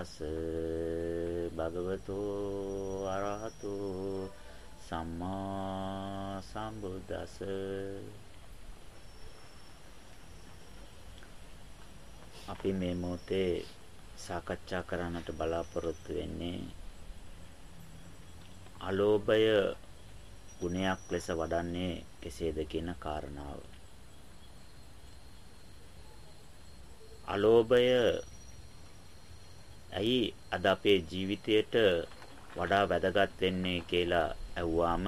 තස්ස භගවතෝ අරහතෝ සම්මා සම්බුද්දස්ස අපි මේ මොහොතේ සාකච්ඡා කරන්නට බලාපොරොත්තු වෙන්නේ අලෝභය ගුණයක් ලෙස වඩන්නේ කෙසේද කියන කාරණාව. අලෝභය ඇයි අද අපේ ජීවිතයට වඩා වැදගත් වෙන්නේ කියලා ඇහුවාම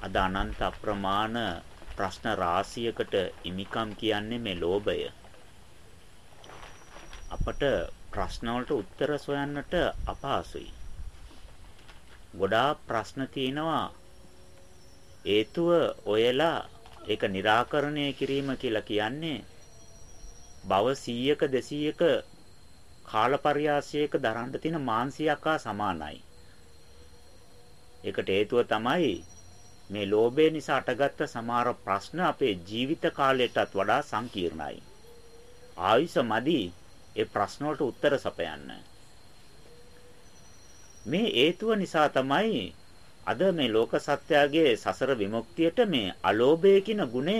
අද අනන්ත අප්‍රමාණ ප්‍රශ්න රාශියකට ඉමිකම් කියන්නේ මේ ලෝභය. අපට ප්‍රශ්න වලට උත්තර සොයන්නට අපහසුයි. ගොඩාක් ප්‍රශ්න තියෙනවා හේතුව ඔයලා ඒක निराකරණය කිරීම කියලා කියන්නේ භව 100ක 200ක කාලපරියාසයක දරන්න තියෙන මානසික හා සමානයි. ඒකට හේතුව තමයි මේ ලෝභය නිසා අටගත්ත සමහර ප්‍රශ්න අපේ ජීවිත කාලයටත් වඩා සංකීර්ණයි. ආයුෂ මදි ඒ ප්‍රශ්න වලට උත්තර සපයන්න. මේ හේතුව නිසා තමයි අද මේ ලෝක සත්‍යයේ සසර විමුක්තියට මේ අලෝභය කියන ගුණය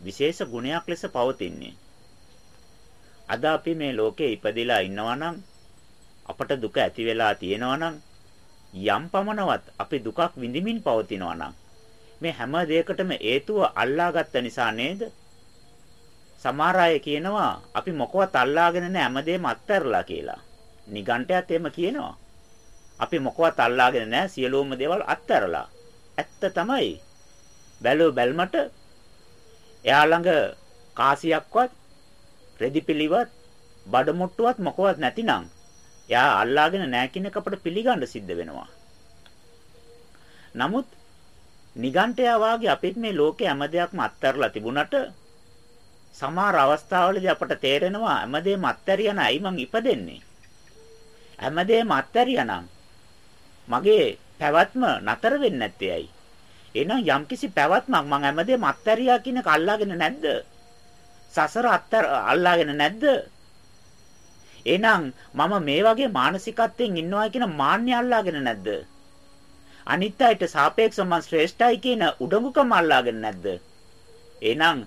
විශේෂ ගුණයක් ලෙස පවතින්නේ. අද අපි මේ ලෝකේ ඉපදිලා ඉන්නවා නම් අපට දුක ඇති වෙලා තියෙනවා නම් යම් පමණවත් අපි දුකක් විඳිමින් පවතිනවා නම් මේ හැම දෙයකටම හේතුව අල්ලාගත්ත නිසා නේද? සමහර අය කියනවා අපි මොකවත් අල්ලාගෙන නැහැ හැමදේම අත්හැරලා කියලා. නිගණ්ඨයත් එහෙම කියනවා. අපි මොකවත් අල්ලාගෙන නැහැ සියලුම දේවල් අත්හැරලා. ඇත්ත තමයි. බැලුව බැල්මට එයා ළඟ කාසියක්වත් රෙදිපිලිවත් බඩමුට්ටුවත් මොකවත් නැතිනම් එයා අල්ලාගෙන නැහැ කියන එක අපිට පිළිගන්න සිද්ධ වෙනවා. නමුත් නිගණ්ඨයා වාගේ අපිත් මේ ලෝකේ හැම දෙයක්ම අත්හැරලා තිබුණට සමහර අවස්ථාවලදී අපට තේරෙනවා හැමදේම අත්හැරියන ඇයි මං ඉපදෙන්නේ. හැමදේම අත්හැරියනම් මගේ පැවැත්ම නතර වෙන්නේ නැත්තේ ඇයි? එහෙනම් යම්කිසි පැවැත්මක් මං හැමදේම අත්හැරියා කියන එක අල්ලාගෙන නැද්ද? සසර අත්තර අල්ලාගෙන නැද්ද එහෙනම් මම මේ වගේ මානසිකත්වයෙන් ඉන්නවා කියන මාන්නය අල්ලාගෙන නැද්ද අනිත් අයට සාපේක්ෂව මම ශ්‍රේෂ්ඨයි කියන උඩඟුකම අල්ලාගෙන නැද්ද එහෙනම්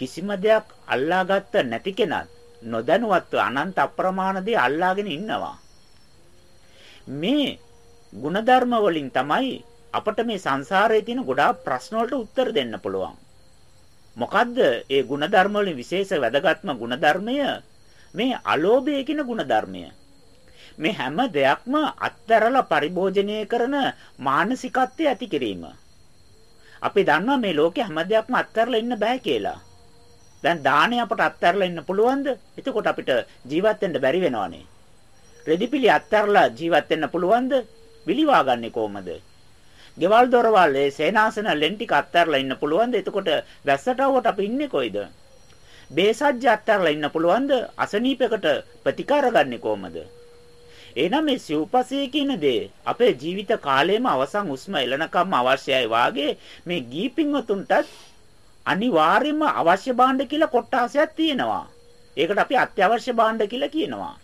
කිසිම දෙයක් අල්ලාගත්ත නැති කෙනත් නොදැනුවත්ව අනන්ත අප්‍රමාණ දේ අල්ලාගෙන ඉන්නවා. මේ ಗುಣධර්ම වලින් තමයි අපට මේ සංසාරයේ තියෙන ගොඩාක් ප්‍රශ්න වලට උත්තර දෙන්න පුළුවන්. මොකද්ද ඒ ಗುಣධර්ම වලින් විශේෂ වැදගත්ම ಗುಣධර්මය? මේ අලෝභය කියන ಗುಣධර්මය. මේ හැම දෙයක්ම අත්තරලා පරිභෝජනය කරන මානසිකත්වය ඇති කිරීම. අපි දන්නවා මේ ලෝකේ හැම දෙයක්ම අත්තරලා ඉන්න බෑ කියලා. දැන් දාණය අපට අත්තරලා ඉන්න පුළුවන්ද? එතකොට අපිට ජීවත් වෙන්න බැරි වෙනවනේ. රෙදිපිලි අත්තරලා ජීවත් වෙන්න පුළුවන්ද? විලිවා ගන්නෙ කොහමද? ගෙවල් දොරවල් ඒ සේනාසන ලෙන් ටික අත්හැරලා ඉන්න පුළුවන්ද? එතකොට වැස්සට આવුවට අපි ඉන්නේ කොයිද? බේසජ්‍ය අත්හැරලා ඉන්න පුළුවන්ද? අසනීපයකට ප්‍රතිකාර ගන්නෙ කොහමද? එහෙනම් මේ සිව්පසයේ කියන දේ අපේ ජීවිත කාලයේම අවසන් උස්ම එළනකම් අවශ්‍යයි වාගේ මේ ගීපින්වතුන්ටත් අනිවාර්යයෙන්ම අවශ්‍ය භාණ්ඩ කියලා කොටාසයක් තියෙනවා. ඒකට අපි අත්‍යවශ්‍ය භාණ්ඩ කියලා කියනවා.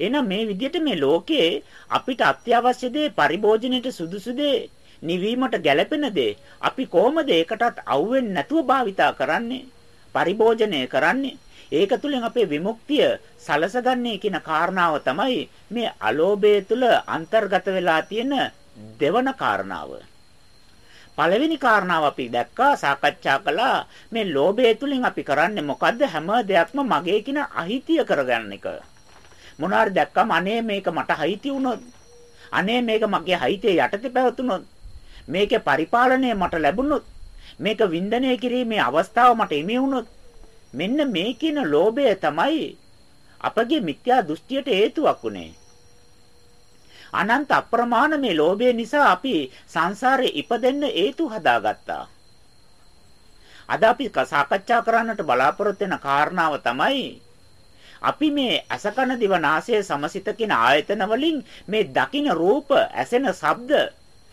එහෙනම් මේ විදිහට මේ ලෝකේ අපිට අත්‍යවශ්‍ය දේ පරිභෝජනයට සුදුසු දේ නිවීමට ගැළපෙන දේ අපි කොහොමද ඒකටත් අවුෙන්නේ නැතුව භාවිතා කරන්නේ පරිභෝජනය කරන්නේ? ඒක තුලින් අපේ විමුක්තිය සලසගන්නේ කියන කාරණාව තමයි මේ අලෝභය තුල අන්තර්ගත වෙලා තියෙන දෙවන කාරණාව. පළවෙනි කාරණාව අපි දැක්කා සාකච්ඡා කළා මේ ලෝභය තුලින් අපි කරන්නේ මොකද්ද? හැම දෙයක්ම මගේ කියන අහිතිය කරගන්න එක. මොනවාරි දැක්කම අනේ මේක මට අහිති වුණොත් අනේ මේක මගේ අහිතේ යටතේ පැවතුනොත් මේකේ පරිපාලනය මට ලැබුණොත් මේක වින්දනය කිරීමේ අවස්ථාව මට එමි වුණොත් මෙන්න මේ කියන ලෝභය තමයි අපගේ මිත්‍යා දෘෂ්ටියට හේතුවක් උනේ අනන්ත අප්‍රමාණ මේ ලෝභය නිසා අපි සංසාරේ ඉපදෙන්න හේතු හදාගත්තා. අද අපි සාකච්ඡා කරන්නට බලාපොරොත්තු වෙන කාරණාව තමයි අපි මේ අසකන දිවනාසය සමසිත කියන ආයතන වලින් මේ දකින රූප, ඇසෙන ශබ්ද,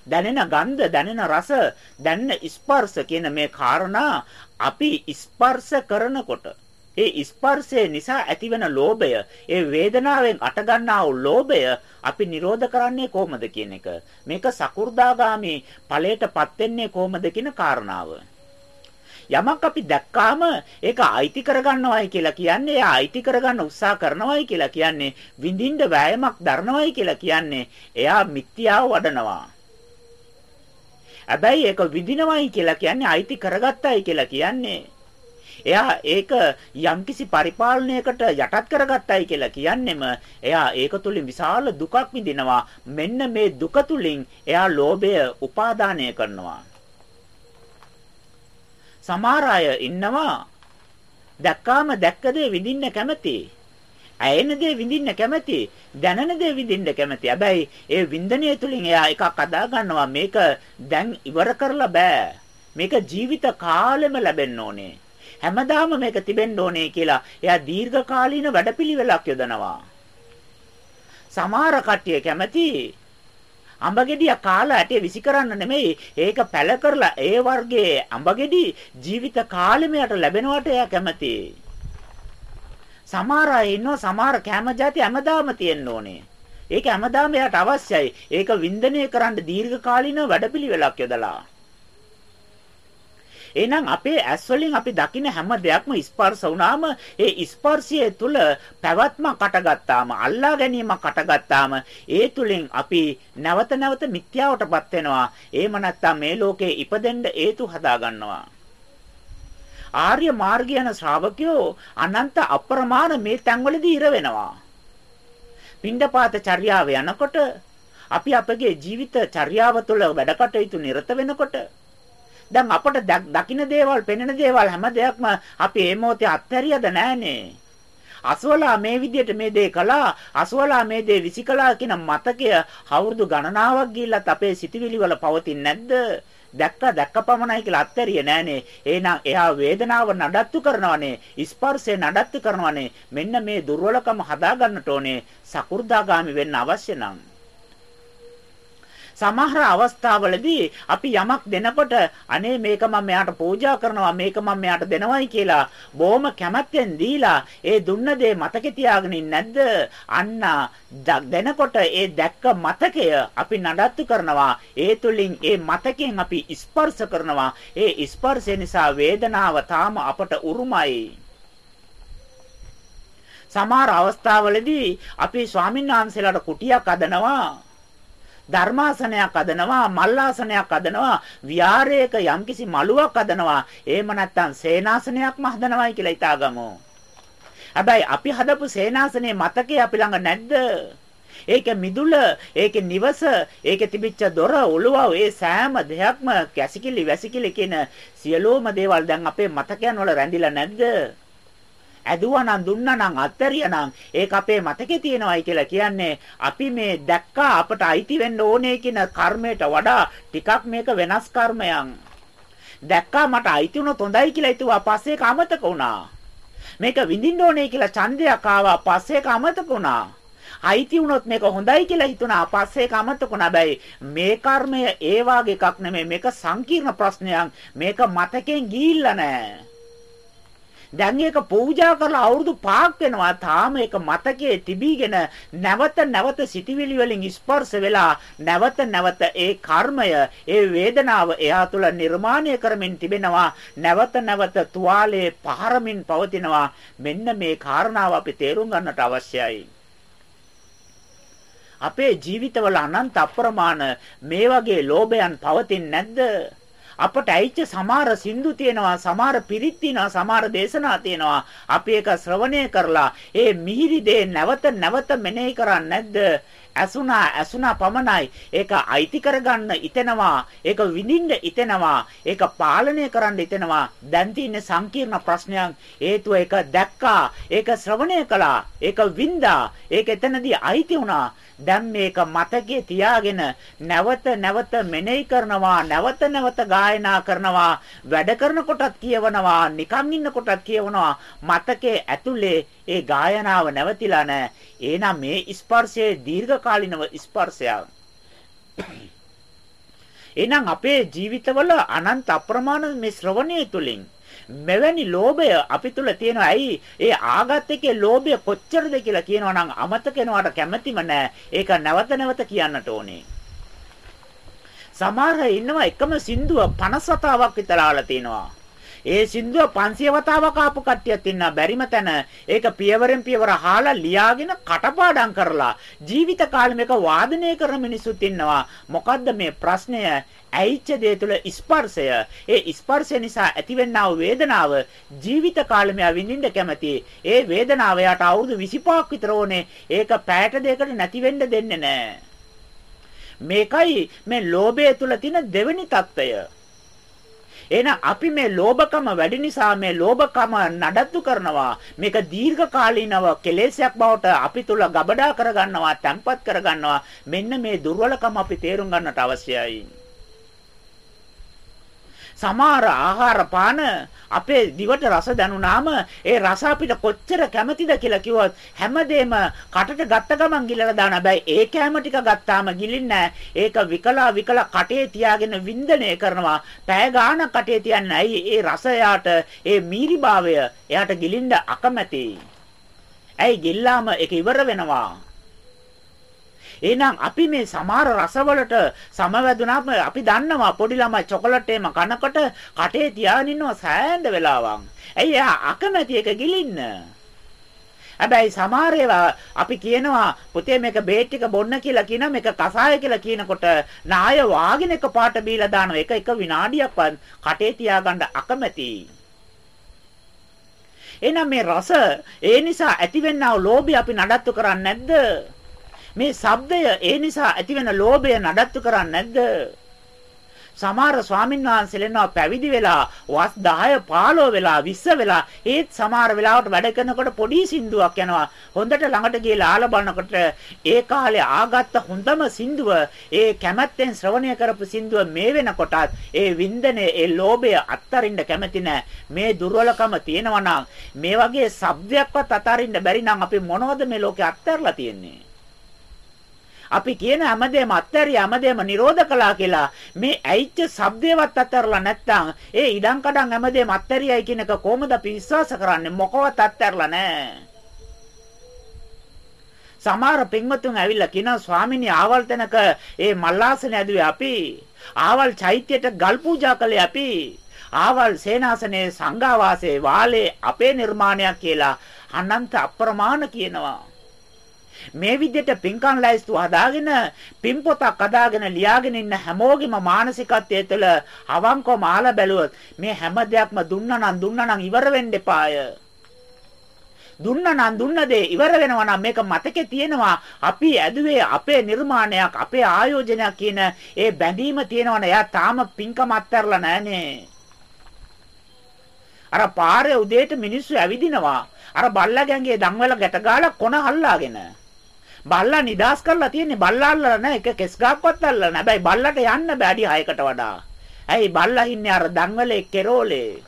දැනෙන ගන්ධ, දැනෙන රස, දැනෙන ස්පර්ශ කියන මේ කාරණා අපි ස්පර්ශ කරනකොට ඒ ස්පර්ශය නිසා ඇතිවන ලෝභය, ඒ වේදනාවෙන් අටගන්නා වූ ලෝභය අපි නිරෝධ කරන්නේ කොහොමද කියන එක. මේක සකු르දාගාමි ඵලයටපත් වෙන්නේ කොහොමද කියන කාරණාව. යමක් අපි දැක්කාම ඒක අයිති කරගන්නවයි කියලා කියන්නේ එයා අයිති කරගන්න උත්සාහ කරනවයි කියලා කියන්නේ විඳින්න වෑයමක් දරනවයි කියලා කියන්නේ එයා මිත්‍යාව වඩනවා. හැබැයි ඒක විඳිනවයි කියලා කියන්නේ අයිති කරගත්තයි කියලා කියන්නේ. එයා ඒක යම්කිසි පරිපාලනයකට යටත් කරගත්තයි කියලා කියන්නෙම එයා ඒක තුලින් විශාල දුකක් විඳිනවා. මෙන්න මේ දුක තුලින් එයා ලෝභය උපාදානය කරනවා. සමහර අය ඉන්නවා දැක්කාම දැක්ක දේ විඳින්න කැමති. ඇයෙන දේ විඳින්න කැමති දැනෙන දේ විඳින්න කැමති. හැබැයි ඒ වින්දනය තුලින් එයා එකක් අදා ගන්නවා. මේක දැන් ඉවර කරලා බෑ. මේක ජීවිත කාලෙම ලැබෙන්න ඕනේ. හැමදාම මේක තිබෙන්න ඕනේ කියලා එයා දීර්ඝ කාලීන වැඩපිළිවෙලක් යොදනවා. සමහර කට්ටිය කැමති අඹගෙඩිය කාලා ඇටේ විසි කරන්න නෙමෙයි ඒක පැල කරලා ඒ වර්ගයේ අඹගෙඩි ජීවිත කාලෙම යට ලැබෙනවට එයා කැමති. සමහර අය ඉන්නවා සමහර කැම જાති හැමදාම තියෙන්න ඕනේ. ඒක හැමදාම එයාට අවශ්‍යයි. ඒක වින්දනය කරන්න දීර්ඝ කාලින වැඩපිළිවෙලක් යොදලා. එහෙනම් අපේ ඇස් වලින් අපි දකින හැම දෙයක්ම ස්පර්ශ වුණාම ඒ ස්පර්ශය තුල පැවැත්මක් අටගත්තාම අල්ලා ගැනීමක් අටගත්තාම ඒ තුලින් අපි නැවත නැවත මිත්‍යාවටපත් වෙනවා. එහෙම නැත්නම් මේ ලෝකේ ඉපදෙන්න හේතු හදා ගන්නවා. ආර්ය මාර්ගය යන ශ්‍රාවකයෝ අනන්ත අප්‍රමාණ මේ තැන්වලදී ඉර වෙනවා. පින්ඩපාත චර්යාව යනකොට අපි අපගේ ජීවිත චර්යාව තුළ වැඩ කටයුතු නිරත වෙනකොට දැන් අපට දකින්න දේවල්, පෙනෙන දේවල් හැම දෙයක්ම අපි මේ මොහොතේ අත්හැරියද නැහනේ. අසවලා මේ විදිහට මේ දේ කළා අසවලා මේ දේ විසිකලා කියන මතකය අවුරුදු ගණනාවක් ගිහිල්ලත් අපේ සිතවිලි වල පවතින්නේ නැද්ද? දැක්ක දැක්ක පමණයි කියලා අත්හැරියේ නෑනේ එහෙනම් එයා වේදනාව නඩත්තු කරනවනේ ස්පර්ශය නඩත්තු කරනවනේ. මෙන්න මේ දුර්වලකම හදා ගන්නට ඕනේ සකු르දාගාමි වෙන්න අවශ්‍ය නම්. සමහර අවස්ථාවලදී අපි යමක් දෙනකොට අනේ මේක මම මෙයාට පූජා කරනවා මේක මම මෙයාට දෙනවයි කියලා බොහොම කැමැත්තෙන් දීලා ඒ දුන්න දේ මතකේ තියාගෙන නැද්ද? අන්න දෙනකොට ඒ දැක්ක මතකය අපි නඩත්තු කරනවා. ඒ තුලින් ඒ මතකයෙන් අපි ස්පර්ශ කරනවා. ඒ ස්පර්ශය නිසා වේදනාව තාම අපට උරුමයි. සමහර අවස්ථාවලදී අපි ස්වාමීන් වහන්සේලාට කුටියක් අදනවා. ධර්මාසනයක් අදනවා මල්ලාසනයක් අදනවා විහාරයක යම්කිසි මළුවක් අදනවා. එහෙම නැත්නම් සේනාසනයක්ම හදනවයි කියලා හිතාගමු. හැබැයි අපි හදපු සේනාසනේ මතකේ අපි ළඟ නැද්ද? ඒක මිදුල ඒකේ නිවස ඒකේ තිබිච්ච දොර ඔළුව ඒ සෑම දෙයක්ම කැසිකිලි වැසිකිලි කියන සියලුම දේවල් දැන් අපේ මතකයන් වල රැඳිලා නැද්ද? ඇදුවා නම් දුන්නා නම් අත්තරියා නම් ඒක අපේ මතකේ තියෙනවයි කියලා කියන්නේ අපි මේ දැක්කා අපට අයිති වෙන්න ඕනේ කියන කර්මයට වඩා ටිකක් මේක වෙනස් කර්මයක්. දැක්කා මට අයිති වුණොත් හොඳයි කියලා හිතුවා පස්සේ ඒක අමතක වුණා. මේක විඳින්න ඕනේ කියලා ඡන්දයක් ආවා පස්සේ ඒක අමතක වුණා. අයිති වුණොත් මේක හොඳයි කියලා හිතුණා පස්සේ ඒක අමතක වුණා. හැබැයි මේ කර්මය ඒ වාගේ එකක් නෙමෙයි මේක සංකීර්ණ ප්‍රශ්නයක්. මේක මතකෙන් ගිහිල්ලා නැහැ. දැන් ඒක පූජා කරලා අවුරුදු 5ක් වෙනවා. තාම ඒක මතකයේ තිබීගෙන නැවත නැවත සිටිවිලි වලින් ස්පර්ශ වෙලා නැවත නැවත ඒ කර්මය, ඒ වේදනාව එයා තුළ නිර්මාණය කරමින් තිබෙනවා. නැවත නැවත තුවාලයේ පහරමින් පවතිනවා. මෙන්න මේ කාරණාව අපි තේරුම් ගන්නට අවශ්‍යයි. අපේ ජීවිතවල අනන්ත අප්‍රමාණ මේ වගේ ලෝභයන් පවතින්නේ නැද්ද? අපට ඇයිච්ච සමහර සින්දු තියෙනවා සමහර පිරිත් තියෙනවා සමහර දේශනා තියෙනවා. අපි ඒක ශ්‍රවණය කරලා ඒ මිහිරි දේ නැවත නැවත මෙනෙහි කරන්නේ නැද්ද? ඇසුණා ඇසුණා පමණයි. ඒක අයිති කරගන්න ඉතෙනවා ඒක විඳින්න ඉතෙනවා ඒක පාලනය කරන්න ඉතෙනවා දැන් තියෙන සංකීර්ණ ප්‍රශ්නයක් හේතුව ඒක දැක්කා. ඒක ශ්‍රවණය කළා. ඒක වින්දා. ඒක එතනදී අයිති වුණා. දැන් මේක මතකයේ තියාගෙන නැවත නැවත මෙනෙහි කරනවා. නැවත නැවත ගායනා කරනවා. වැඩ කරනකොටත් කියවනවා. නිකන් ඉන්නකොටත් කියවනවා. මතකයේ ඇතුලේ ඒ ගායනාව නැවතිලා නැහැ එහෙනම් මේ ස්පර්ශයේ දීර්ඝකාලීනව ස්පර්ශයක් එහෙනම් අපේ ජීවිතවල අනන්ත අප්‍රමාණ මේ ශ්‍රවණය තුලින් මෙවැනි ලෝභය අපි තුල තියෙනවා. ඇයි? ඒ ආගත් එකේ ලෝභය කොච්චරද කියලා කියනවා නම් අමතක වෙනවට කැමැතිම නෑ. ඒක නැවත නැවත කියන්නට ඕනේ. සමහර ඉන්නවා එකම සින්දුව 50 වතාවක් විතර අහලා තිනවා. ඒ සින්දුව 500 වතාවක් ආපු කට්ටියක් ඉන්නා. බැරිම තැන ඒක පියවරෙන් පියවර අහලා ලියාගෙන කටපාඩම් කරලා ජීවිත කාලෙම ඒක වාදනය කරන මිනිසුත් ඉන්නවා. මොකද්ද මේ ප්‍රශ්නය? ඇයිච්ච දේ තුළ ස්පර්ශය. ඒ ස්පර්ශය නිසා ඇතිවෙනා වූ වේදනාව ජීවිත කාලෙම අවිඳින්න කැමති. ඒ වේදනාව යාට අවුරුදු 25ක් විතර ඕනේ. ඒක පැයට දෙකට නැති වෙන්න දෙන්නේ නැහැ මේකයි මේ ලෝභය තුල තියෙන දෙවෙනි తত্ত্বය එහෙනම් අපි මේ ලෝභකම වැඩි නිසා මේ ලෝභකම නඩත්තු කරනවා. මේක දීර්ඝ කාලීනව කෙලෙසයක් බවට අපි තුල ගබඩා කරගන්නවා, තැම්පත් කරගන්නවා. මෙන්න මේ දුර්වලකම අපි තේරුම් ගන්නට අවශ්‍යයි. සමහර ආහාර පාන අපේ දිවට රස දැනුනාම ඒ රස අපිට කොච්චර කැමතිද කියලා කිව්වොත් හැමදේම කටට ගත්ත ගමන් ගිලලා දාන හැබැයි ඒ කැම ටික ගත්තාම ගිලින්නේ ඒක විකලා විකලා කටේ තියාගෙන වින්දනය කරනවා. පෑ ගාන කටේ තියන්නේ ඇයි? ඒ රසයට ඒ මීරිභාවය එයාට ගිලින්න අකමැතියි. ඇයි? ගිල්ලාම ඒක ඉවර වෙනවා. එහෙනම් අපි මේ සමහර රසවලට සමවැදුනාම අපි දන්නවා පොඩි ළමයි චොකලට් එහෙම කනකොට කටේ තියාගෙන ඉන්නවා සෑහෙන වෙලාවක්. ඇයි එයා අකමැති එක ගිලින්න? හැබැයි සමහර ඒවා අපි කියනවා පුතේ මේක බේට් එක බොන්න කියලා කියන මේක කසාය කියලා කියනකොට නාය වාගෙන එක පාට බීලා දානවා. ඒක එක විනාඩියක්වත් කටේ තියාගන්න අකමැති. එහෙනම් මේ රස ඒ නිසා ඇතිවෙනා වූ ලෝභය අපි නඩත්තු කරන්නේ නැද්ද? මේ ශබ්දය ඒ නිසා ඇතිවෙන ලෝභය නඩත්තු කරන්නේ නැද්ද? සමහර ස්වාමීන් වහන්සේලෙනවා පැවිදි වෙලා වස් 10 15 වෙලා 20 වෙලා ඒත් සමහර වෙලාවට වැඩ කරනකොට පොඩි සින්දුවක් යනවා. හොඳට ළඟට ගිහලා ආල බලනකොට ඒ කාලේ ආගත්ත හොඳම සින්දුව ඒ කැමැත්තෙන් ශ්‍රවණය කරපු සින්දුව මේ වෙනකොටත් ඒ වින්දනේ ඒ ලෝභය අත්තරින්න කැමති මේ දුර්වලකම තියෙනවා මේ වගේ shabdයක්වත් අතරින්න බැරි නම් අපි මොනවද මේ ලෝකේ අත්හැරලා තියෙන්නේ? අපි කියන හැමදේම අත්හැරිය හැමදේම නිරෝධ කළා කියලා. මේ ඇයිච්ච shabdේවත් අත්හැරලා නැත්නම් ඒ ඉඩම් කඩම් හැමදේම අත්හැරියයි කියන එක කොහොමද අපි විශ්වාස කරන්නේ? මොකවත් අත්හැරලා නැහැ. සමහර පින්වතුන් ඇවිල්ලා කියනවා ස්වාමිනී ආවල් තැනක ඒ මල්ලාසන ඇදුවේ අපි. ආවල් චෛත්‍යයට ගල් පූජා කළේ අපි. ආවල් සේනාසනේ සංඝාවාසයේ වාලේ අපේ නිර්මාණයක් කියලා අනන්ත අප්‍රමාණ කියනවා. මේ විදිහට පින්කම් ලයිස්තු හදාගෙන පින් පොතක් හදාගෙන ලියාගෙන ඉන්න හැමෝගෙම මානසිකත්වයේ තුළ අවංකව මාලා බැලුවොත් මේ හැම දෙයක්ම දුන්නා නම් දුන්නා නම් ඉවර වෙන්න එපාය. දුන්නා නම් දුන්න දේ ඉවර වෙනවා නම් මේක මතකේ තියෙනවා අපි ඇදුවේ අපේ නිර්මාණයක් අපේ ආයෝජනයක් කියන ඒ බැඳීම තියෙනවනේ. එයා තාම පින්කම අත්හැරලා නැහනේ. අර පාරේ උදේට මිනිස්සු ඇවිදිනවා. අර බල්ලා ගැංගේ දන්වල ගැට ගාලා කොන හල්ලාගෙන බල්ලා නිදාස් කරලා තියෙන්නේ බල්ලා අල්ලලා නැහැ එක කෙස් ගහක්වත් අල්ලලා නැහැ. හැබැයි බල්ලට යන්න බෑ අඩි 6කට වඩා. ඇයි බල්ලා ඉන්නේ අර දන්වලේ කෙරෝලේ.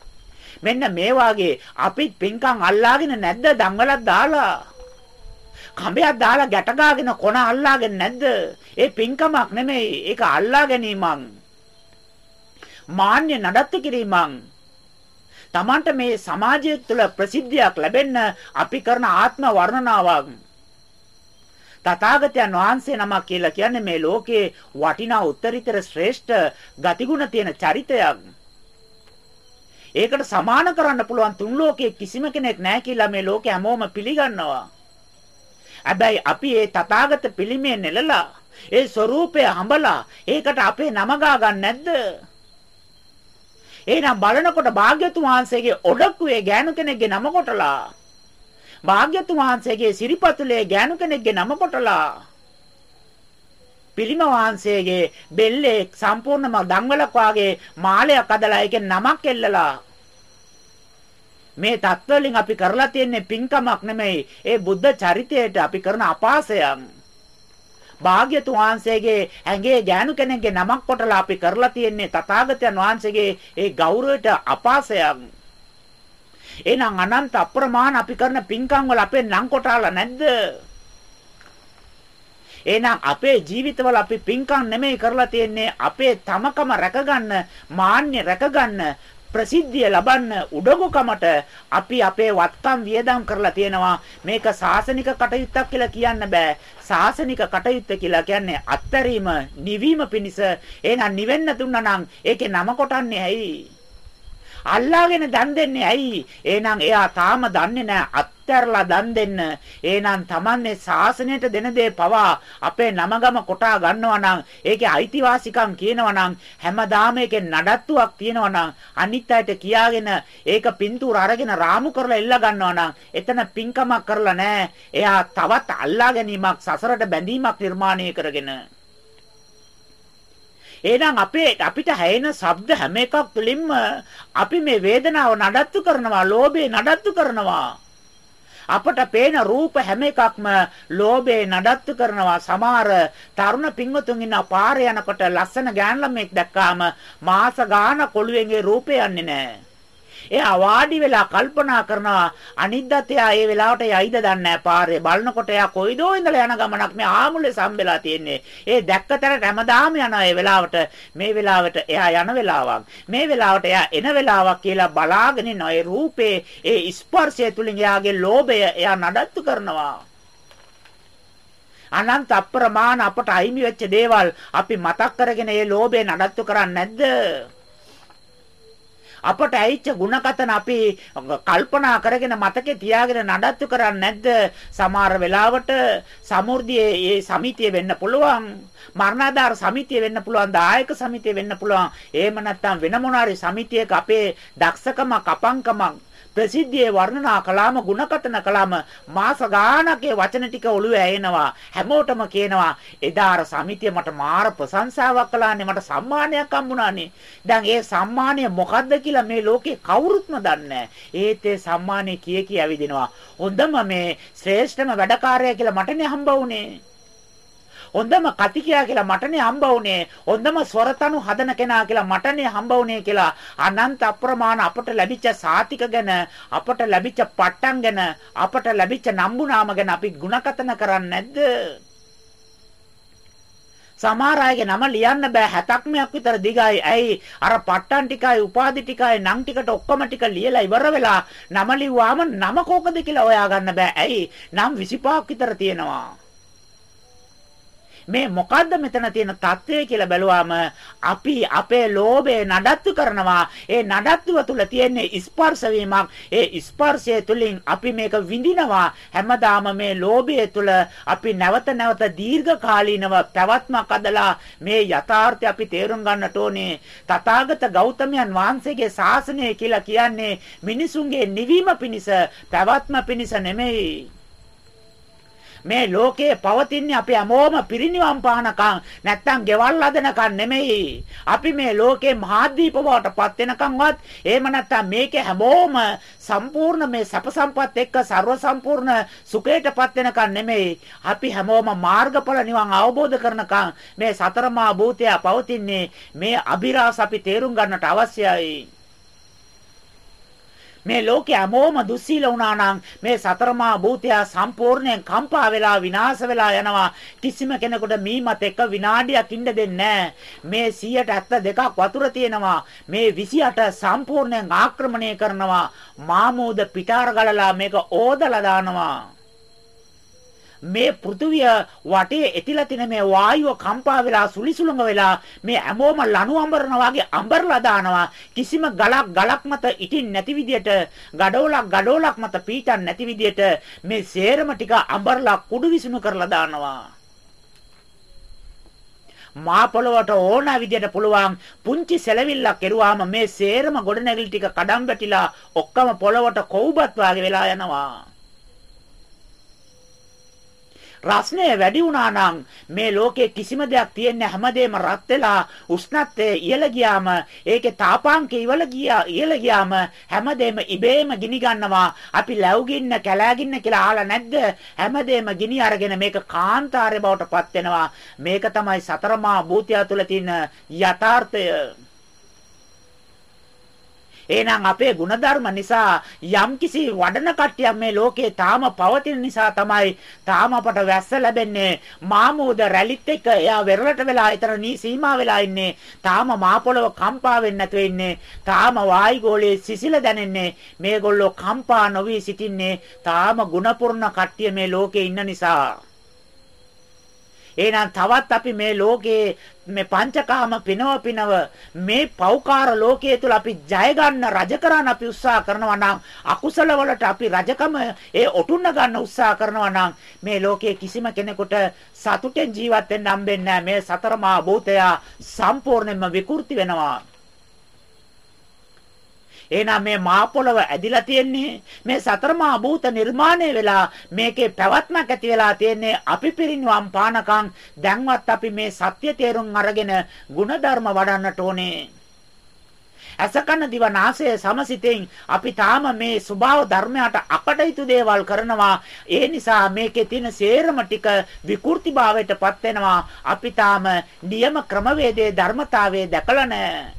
මෙන්න මේ වාගේ අපිත් පින්කම් අල්ලාගෙන නැද්ද දන්වලක් දාලා? කඹයක් දාලා ගැට ගාගෙන කොන අල්ලාගෙන නැද්ද? ඒ පින්කමක් නෙමෙයි. ඒක අල්ලා ගැනීමක්. මාන්‍ය නඩත්තු කිරීමක්. Tamanට මේ සමාජය තුළ ප්‍රසිද්ධියක් ලැබෙන්න අපි කරන ආත්ම වර්ණනාවක්. තථාගතයන් වහන්සේ නමක් කියලා කියන්නේ මේ ලෝකේ වටිනා උත්තරීතර ශ්‍රේෂ්ඨ ගතිගුණ තියෙන චරිතයක්. ඒකට සමාන කරන්න පුළුවන් තුන් ලෝකයේ කිසිම කෙනෙක් නැහැ කියලා මේ ලෝකේ හැමෝම පිළිගන්නවා. හැබැයි අපි ඒ තථාගත පිළිමේ නෙලලා ඒ ස්වરૂපය හඹලා ඒකට අපේ නම ගන්න නැද්ද? එහෙනම් බලනකොට භාග්‍යතුන් වහන්සේගේ ඔඩක්කුවේ ගෑනු කෙනෙක්ගේ නම කොටලා භාග්‍යතුන් වහන්සේගේ සිරිපතුලේ ගෑනු කෙනෙක්ගේ නම කොටලා පිළිම වහන්සේගේ බෙල්ලේ සම්පූර්ණම දම්වලක් වාගේ මාලයක් අදලා ඒකේ නමක් එල්ලලා මේ தත්වලින් අපි කරලා තියෙන්නේ පින්කමක් නෙමෙයි. ඒ බුද්ධ චරිතයට අපි කරන අපාසයක් භාග්‍යතුන් වහන්සේගේ ඇඟේ ගෑනු කෙනෙක්ගේ නමක් කොටලා අපි කරලා තියෙන්නේ තථාගතයන් වහන්සේගේ ඒ ගෞරවයට අපාසයක් එහෙනම් අනන්ත අප්‍රමාණ අපි කරන පින්කම් වල අපේ නම් කොටාලා නැද්ද? එහෙනම් අපේ ජීවිතවල අපි පින්කම් නෙමෙයි කරලා තියෙන්නේ අපේ තමකම රැකගන්න, මාන්නේ රැකගන්න, ප්‍රසිද්ධිය ලබන්න උඩගුකමට අපි අපේ වත්කම් වියදම් කරලා තියෙනවා. මේක සාසනික කටයුත්තක් කියලා කියන්න බෑ. සාසනික කටයුත්ත කියලා කියන්නේ අත්තරීම නිවීම පිණිස. එහෙනම් නිවෙන්න දුන්නා නම් ඒකේ නම කොටන්නේ ඇයි? අල්ලාගෙන දන් දෙන්නේ ඇයි? එහෙනම් එයා තාම දන්නේ නැහැ අත්හැරලා දන් දෙන්න. එහෙනම් Tamanne ශාසනයට දෙන දේ පවා අපේ නමගම කොටා ගන්නවා නම් ඒකේ අයිතිවාසිකම් කියනවා නම් හැමදාම ඒකේ නඩත්තුවක් තියෙනවා නම් අනිත් අයට කියාගෙන ඒක පින්තූර අරගෙන රාමු කරලා එල්ල ගන්නවා නම් එතන පින්කමක් කරලා නැහැ. එයා තවත් අල්ලා ගැනීමක් සසරට බැඳීමක් නිර්මාණය කරගෙන එහෙනම් අපේ අපිට හැයෙන ශබ්ද හැම එකක් තුළින්ම අපි මේ වේදනාව නඩත්තු කරනවා, ලෝභය නඩත්තු කරනවා. අපට පේන රූප හැම එකක්ම ලෝභේ නඩත්තු කරනවා සමහර තරුණ පින්වතුන් ඉන්න පාරේ යනකොට ලස්සන ගෑන් ළමෙක් දැක්කාම මාස ගාන කොළුවෙන්ගේ රූපේ යන්නේ නැහැ එයා වාඩි වෙලා කල්පනා කරනවා අනිද්දාත් එයා ඒ වෙලාවට යයිද දන්නේ නැහැ. පාරේ බලනකොට එයා කොයිදෝ ඉඳලා යන ගමනක් මේ ආමුලේ සම්බෙලා තියෙන්නේ. ඒ දැක්ක තැනට හැමදාම යනවා ඒ වෙලාවට. මේ වෙලාවට එයා යන වෙලාවක්. මේ වෙලාවට එයා එන වෙලාවක් කියලා බලාගෙන ඉන්න ඒ රූපේ ඒ ස්පර්ශය තුලින් එයාගේ ලෝභය එයා නඩත්තු කරනවා. අනන්ත අප්‍රමාණ අපට අහිමි වෙච්ච දේවල් අපි මතක් කරගෙන ඒ ලෝභය නඩත්තු කරන්නේ නැද්ද? අපට ඇයිච්ච ಗುಣකතන අපි කල්පනා කරගෙන මතකේ තියාගෙන නඩත්තු කරන්නේ නැද්ද? සමහර වෙලාවට සමෘද්ධියේ ඒ සමිතිය වෙන්න පුළුවන්. මරණාධාර සමිතිය වෙන්න පුළුවන්. දායක සමිතිය වෙන්න පුළුවන්. එහෙම නැත්නම් වෙන මොනාරි සමිතියක අපේ දක්ෂකමක් අපංකමක් ප්‍රසිද්ධියේ වර්ණනා කළාම ಗುಣකතන කළාම මාස ගානකේ වචන ටික ඔළුවේ ඇයෙනවා. හැමෝටම කියනවා එදා අර සමිතිය මට මාර ප්‍රශංසාවක් කළානේ මට සම්මානයක් හම්බුණානේ. දැන් ඒ සම්මානය මොකද්ද කියලා මේ ලෝකේ කවුරුත්ම දන්නේ ඒත් ඒ සම්මානය කිය කී ඇවිදිනවා. හොඳම මේ ශ්‍රේෂ්ඨම වැඩකාරයා කියලා මටනේ හම්බ වුනේ හොඳම කතිකයා කියලා මටනේ හම්බ වුනේ. හොඳම ස්වරතනු හදන කෙනා කියලා මටනේ හම්බ වුනේ කියලා අනන්ත අප්‍රමාණ අපට ලැබිච්ච සාතික ගැන, අපට ලැබිච්ච පට්ටම් ගැන, අපට ලැබිච්ච නම්බුනාම ගැන අපි ಗುಣකතන කරන්නේ නැද්ද? සමහර අයගේ නම ලියන්න බෑ 70ක් විතර දිගයි. ඇයි? අර පට්ටන් ටිකයි, උපාධි ටිකයි, නම් ටිකට ඔක්කොම ටික ලියලා ඉවර වෙලා නම ලිව්වාම නම කෝකද කියලා හොයාගන්න බෑ. ඇයි? නම් 25ක් විතර තියෙනවා. මේ මොකද්ද මෙතන තියෙන தත්ත්වය කියලා බැලුවාම අපි අපේ ලෝභය නඩත්තු කරනවා. ඒ නඩත්තුව තුල තියෙන ස්පර්ශ වීමක්. ඒ ස්පර්ශය තුලින් අපි මේක විඳිනවා. හැමදාම මේ ලෝභය තුල අපි නැවත නැවත දීර්ඝ කාලීනව පැවැත්මක් අදලා මේ යථාර්ථය අපි තේරුම් ගන්නට ඕනේ. තථාගත ගෞතමයන් වහන්සේගේ ශාසනය කියලා කියන්නේ මිනිසුන්ගේ නිවීම පිණිස පැවැත්ම පිණිස නෙමෙයි. මේ ලෝකයේ පවතින්නේ අපි හැමෝම පිරිනිවන් පානකම් නැත්තම් ගෙවල් හදනකම් නෙමෙයි. අපි මේ ලෝකේ මහාදීප බවටපත් වෙනකම්වත් එහෙම නැත්තම් මේකේ හැමෝම සම්පූර්ණ මේ සැප සම්පත් එක්ක ਸਰව සම්පූර්ණ සුඛයටපත් වෙනකම් නෙමෙයි. අපි හැමෝම මාර්ගඵල නිවන් අවබෝධ කරනකම් මේ සතරමා භූතය පවතින්නේ මේ අභිරහස අපි තේරුම් ගන්නට අවශ්‍යයි. මේ ලෝකේ හැමෝම දුස්සීල වුණා නම් මේ සතරමා භූතය සම්පූර්ණයෙන් කම්පා වෙලා විනාශ වෙලා යනවා. කිසිම කෙනෙකුට මීමත් එක්ක විනාඩියක් ඉන්න දෙන්නේ මේ 172ක් වතුර තියෙනවා. මේ 28 සම්පූර්ණයෙන් ආක්‍රමණය කරනවා. මාමෝද පිටාර ගලලා මේක ඕදලා දානවා. මේ පෘථුවිය වටේ ඇතිලා තියෙන මේ වායුව කම්පා වෙලා සුලිසුලඟ වෙලා මේ හැමෝම ලණු අඹරනවා වගේ අඹරලා දානවා. කිසිම ගලක් ගලක් මත ඉටින් නැති විදියට gadolak gadolak මත පීටන් නැති විදියට මේ සේරම ටික අඹරලා කුඩු විසුණු කරලා දානවා. මා පොළවට ඕන විදියට පුළුවන් පුංචි සැලවිල්ලක් කෙරුවාම මේ සේරම ගොඩනැගිලි ටික කඩම් වැටිලා ඔක්කොම පොළවට කොව්බත් වාගේ වෙලා යනවා. රස්නය වැඩි වුණා නම් මේ ලෝකේ කිසිම දෙයක් තියෙන්නේ හැමදේම රත් වෙලා උෂ්ණත්වය ඉහළ ගියාම ඒකේ තාපාංකය ඉවල ගියා ඉහළ ගියාම හැමදේම ඉබේම ගිනි ගන්නවා. අපි ලැබුගින්න කැලෑගින්න කියලා අහලා නැද්ද? හැමදේම ගිනි අරගෙන මේක කාන්තාරේ බවට පත් වෙනවා. මේක තමයි සතරමා භූතය තුළ තියෙන යථාර්ථය. එහෙනම් අපේ ಗುಣධර්ම නිසා යම්කිසි වඩන කට්ටියක් මේ ලෝකේ තාම පවතින නිසා තමයි තාම අපට වැස්ස ලැබෙන්නේ. මාමෝද රැලිත් එක්ක එයා වෙරළට වෙලා ඊතර නී සීමා වෙලා ඉන්නේ. තාම මාපොළව කම්පා වෙන්නේ නැතුව ඉන්නේ. තාම වායුගෝලයේ සිසිල දැනෙන්නේ. මේගොල්ලෝ කම්පා නොවි සිටින්නේ තාම ಗುಣපූර්ණ කට්ටිය මේ ලෝකේ ඉන්න නිසා. එහෙනම් තවත් අපි මේ ලෝකේ මේ පංචකාම පිනව පිනව මේ පෞකාර ලෝකයේ තුල අපි ජය ගන්න රජ කරන්න අපි උත්සාහ කරනවා නම් අකුසල වලට අපි රජකම ඒ ඔටුන්න ගන්න උත්සාහ කරනවා නම් මේ ලෝකයේ කිසිම කෙනෙකුට සතුටෙන් ජීවත් වෙන්න හම්බෙන්නේ නැහැ. මේ සතරමා භූතය සම්පූර්ණයෙන්ම විකෘති වෙනවා. එහෙනම් මේ මා පොළව ඇදිලා තියෙන්නේ මේ සතර මා භූත නිර්මාණය වෙලා මේකේ පැවැත්මක් ඇති වෙලා තියෙන්නේ අපි පිරිනිවන් පානකම්. දැන්වත් අපි මේ සත්‍ය තේරුම් අරගෙන ಗುಣධර්ම වඩන්නට ඕනේ. අසකන දිවනාසය සමසිතෙන් අපි තාම මේ ස්වභාව ධර්මයට අපටයිතු දේවල් කරනවා. ඒ නිසා මේකේ තියෙන සේරම ටික විකෘතිභාවයටපත් වෙනවා. අපි තාම නියම ක්‍රමවේදයේ ධර්මතාවයේ දැකලා නැහැ.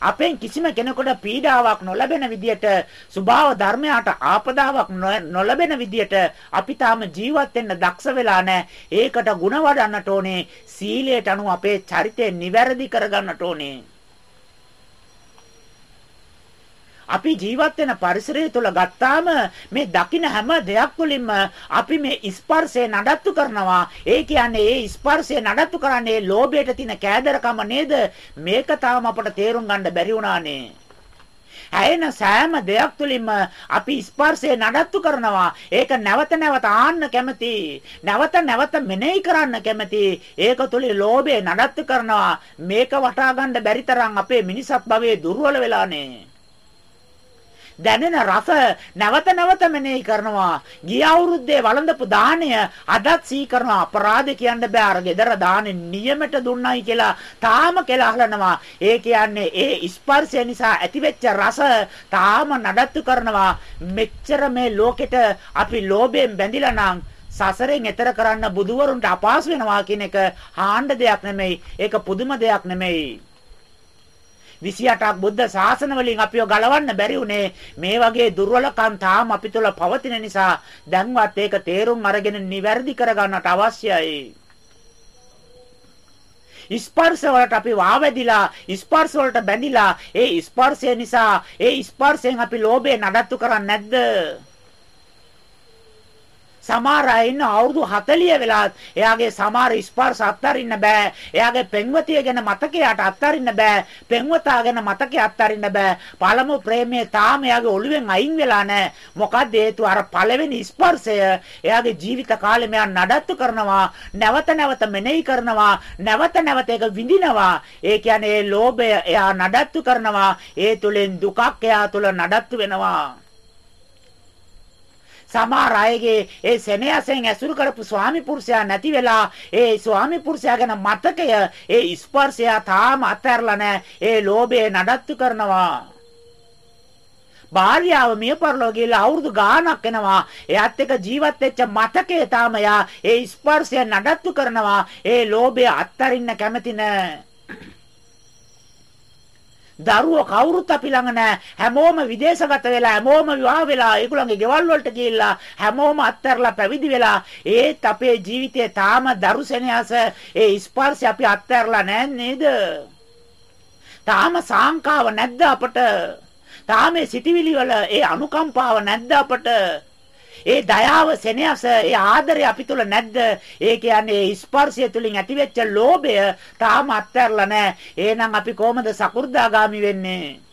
අපෙන් කිසිම කෙනෙකුට පීඩාවක් නොලැබෙන විදියට සුභාව ධර්මයට ආපදාවක් නොලැබෙන විදියට අපි තාම ජීවත් වෙන්න දක්ෂ වෙලා නැහැ. ඒකට ಗುಣ වඩන්නට ඕනේ. සීලයට අනුව අපේ චරිතය නිවැරදි කරගන්නට ඕනේ. අපි ජීවත් වෙන පරිසරය තුළ ගත්තාම මේ දකින හැම දෙයක් තුළින්ම අපි මේ ස්පර්ශය නඩත්තු කරනවා. ඒ කියන්නේ ඒ ස්පර්ශය නඩත්තු කරන්නේ ලෝභයට තියෙන කෑදරකම නේද? මේක තාම අපට තේරුම් ගන්න බැරි වුණානේ. ඇයෙන සෑම දෙයක් තුළින්ම අපි ස්පර්ශය නඩත්තු කරනවා. ඒක නැවත නැවත ආන්න කැමති. නැවත නැවත මෙනෙහි කරන්න කැමති. ඒක තුළින් ලෝභය නඩත්තු කරනවා. මේක වටා ගන්න බැරි තරම් අපේ මිනිසත් භවයේ දුර්වල වෙලානේ. දැනෙන රස නැවත නැවත මෙනෙහි කරනවා. ගිය අවුරුද්දේ වළඳපු දාණය අදත් සී කරනවා. අපරාධ කියන්න බෑ. අර gedara දාණය නියමෙට දුන්නයි කියලා තාම කියලා අහලනවා. ඒ කියන්නේ ඒ ස්පර්ශය නිසා ඇතිවෙච්ච රස තාම නඩත්තු කරනවා. මෙච්චර මේ ලෝකෙට අපි ලෝභයෙන් බැඳිලා නම් සසරෙන් එතර කරන්න බුදුවරුන්ට අපහසු වෙනවා කියන එක හාණ්ඩ දෙයක් නෙමෙයි. ඒක පුදුම දෙයක් නෙමෙයි. 28ක් බුද්ධ ශාසන වලින් අපිව ගලවන්න බැරි උනේ මේ වගේ දුර්වලකම් තාම අපි තුල පවතින නිසා දැන්වත් ඒක තේරුම් අරගෙන නිවැරදි කරගන්නට අවශ්‍යයි. ස්පර්ශ වලට අපි වාවැදිලා ස්පර්ශ වලට බැඳිලා ඒ ස්පර්ශය නිසා ඒ ස්පර්ශයෙන් අපි ලෝභය නඩත්තු කරන්නේ නැද්ද? සමහර අය ඉන්න අවුරුදු 40 වෙලාත් එයාගේ සමහර ස්පර්ශ අත්හරින්න බෑ. එයාගේ පෙන්වතිය ගැන මතකයට අත්හරින්න බෑ. පෙන්වතා ගැන මතකය අත්හරින්න බෑ. පළමු ප්‍රේමයේ තාම එයාගේ ඔළුවෙන් අයින් වෙලා නැහැ. මොකද හේතුව අර පළවෙනි ස්පර්ශය එයාගේ ජීවිත කාලෙම එයා නඩත්තු කරනවා. නැවත නැවත මෙනෙහි කරනවා. නැවත නැවත ඒක විඳිනවා. ඒ කියන්නේ ඒ ලෝභය එයා නඩත්තු කරනවා. ඒ තුලින් දුකක් එයා තුල නඩත්තු වෙනවා. සමහර අයගේ ඒ සෙනෙහසෙන් ඇසුරු කරපු ස්වාමි පුරුෂයා නැති වෙලා ඒ ස්වාමි පුරුෂයා ගැන මතකය ඒ ස්පර්ශය තාම අත්හැරලා නැහැ. ඒ ලෝභය නඩත්තු කරනවා. භාර්යාව මිය පරලෝ ගිහලා අවුරුදු ගාණක් වෙනවා. එයාත් එක්ක ජීවත් වෙච්ච මතකය තාම යා ඒ ස්පර්ශය නඩත්තු කරනවා. ඒ ලෝභය අත්තරින්න කැමති නැහැ. දරුවෝ කවුරුත් අපි ළඟ නැහැ. හැමෝම විදේශගත වෙලා හැමෝම විවාහ වෙලා ඒගොල්ලන්ගේ ගෙවල් වලට ගිහිල්ලා හැමෝම අත්හැරලා පැවිදි වෙලා ඒත් අපේ ජීවිතේ තාම දරුසෙනයස ඒ ස්පර්ශය අපි අත්හැරලා නැහැ නේද? තාම සාංකාව නැද්ද අපට? තාම සිටිවිලි වල ඒ අනුකම්පාව නැද්ද අපට? ඒ දයාව සෙනෙහස ඒ ආදරය අපි තුල නැද්ද? ඒ කියන්නේ ස්පර්ශය තුලින් ඇතිවෙච්ච ලෝභය තාම අත්හැරලා නැහැ. එහෙනම් අපි කොහොමද සකු르දාගාමි වෙන්නේ?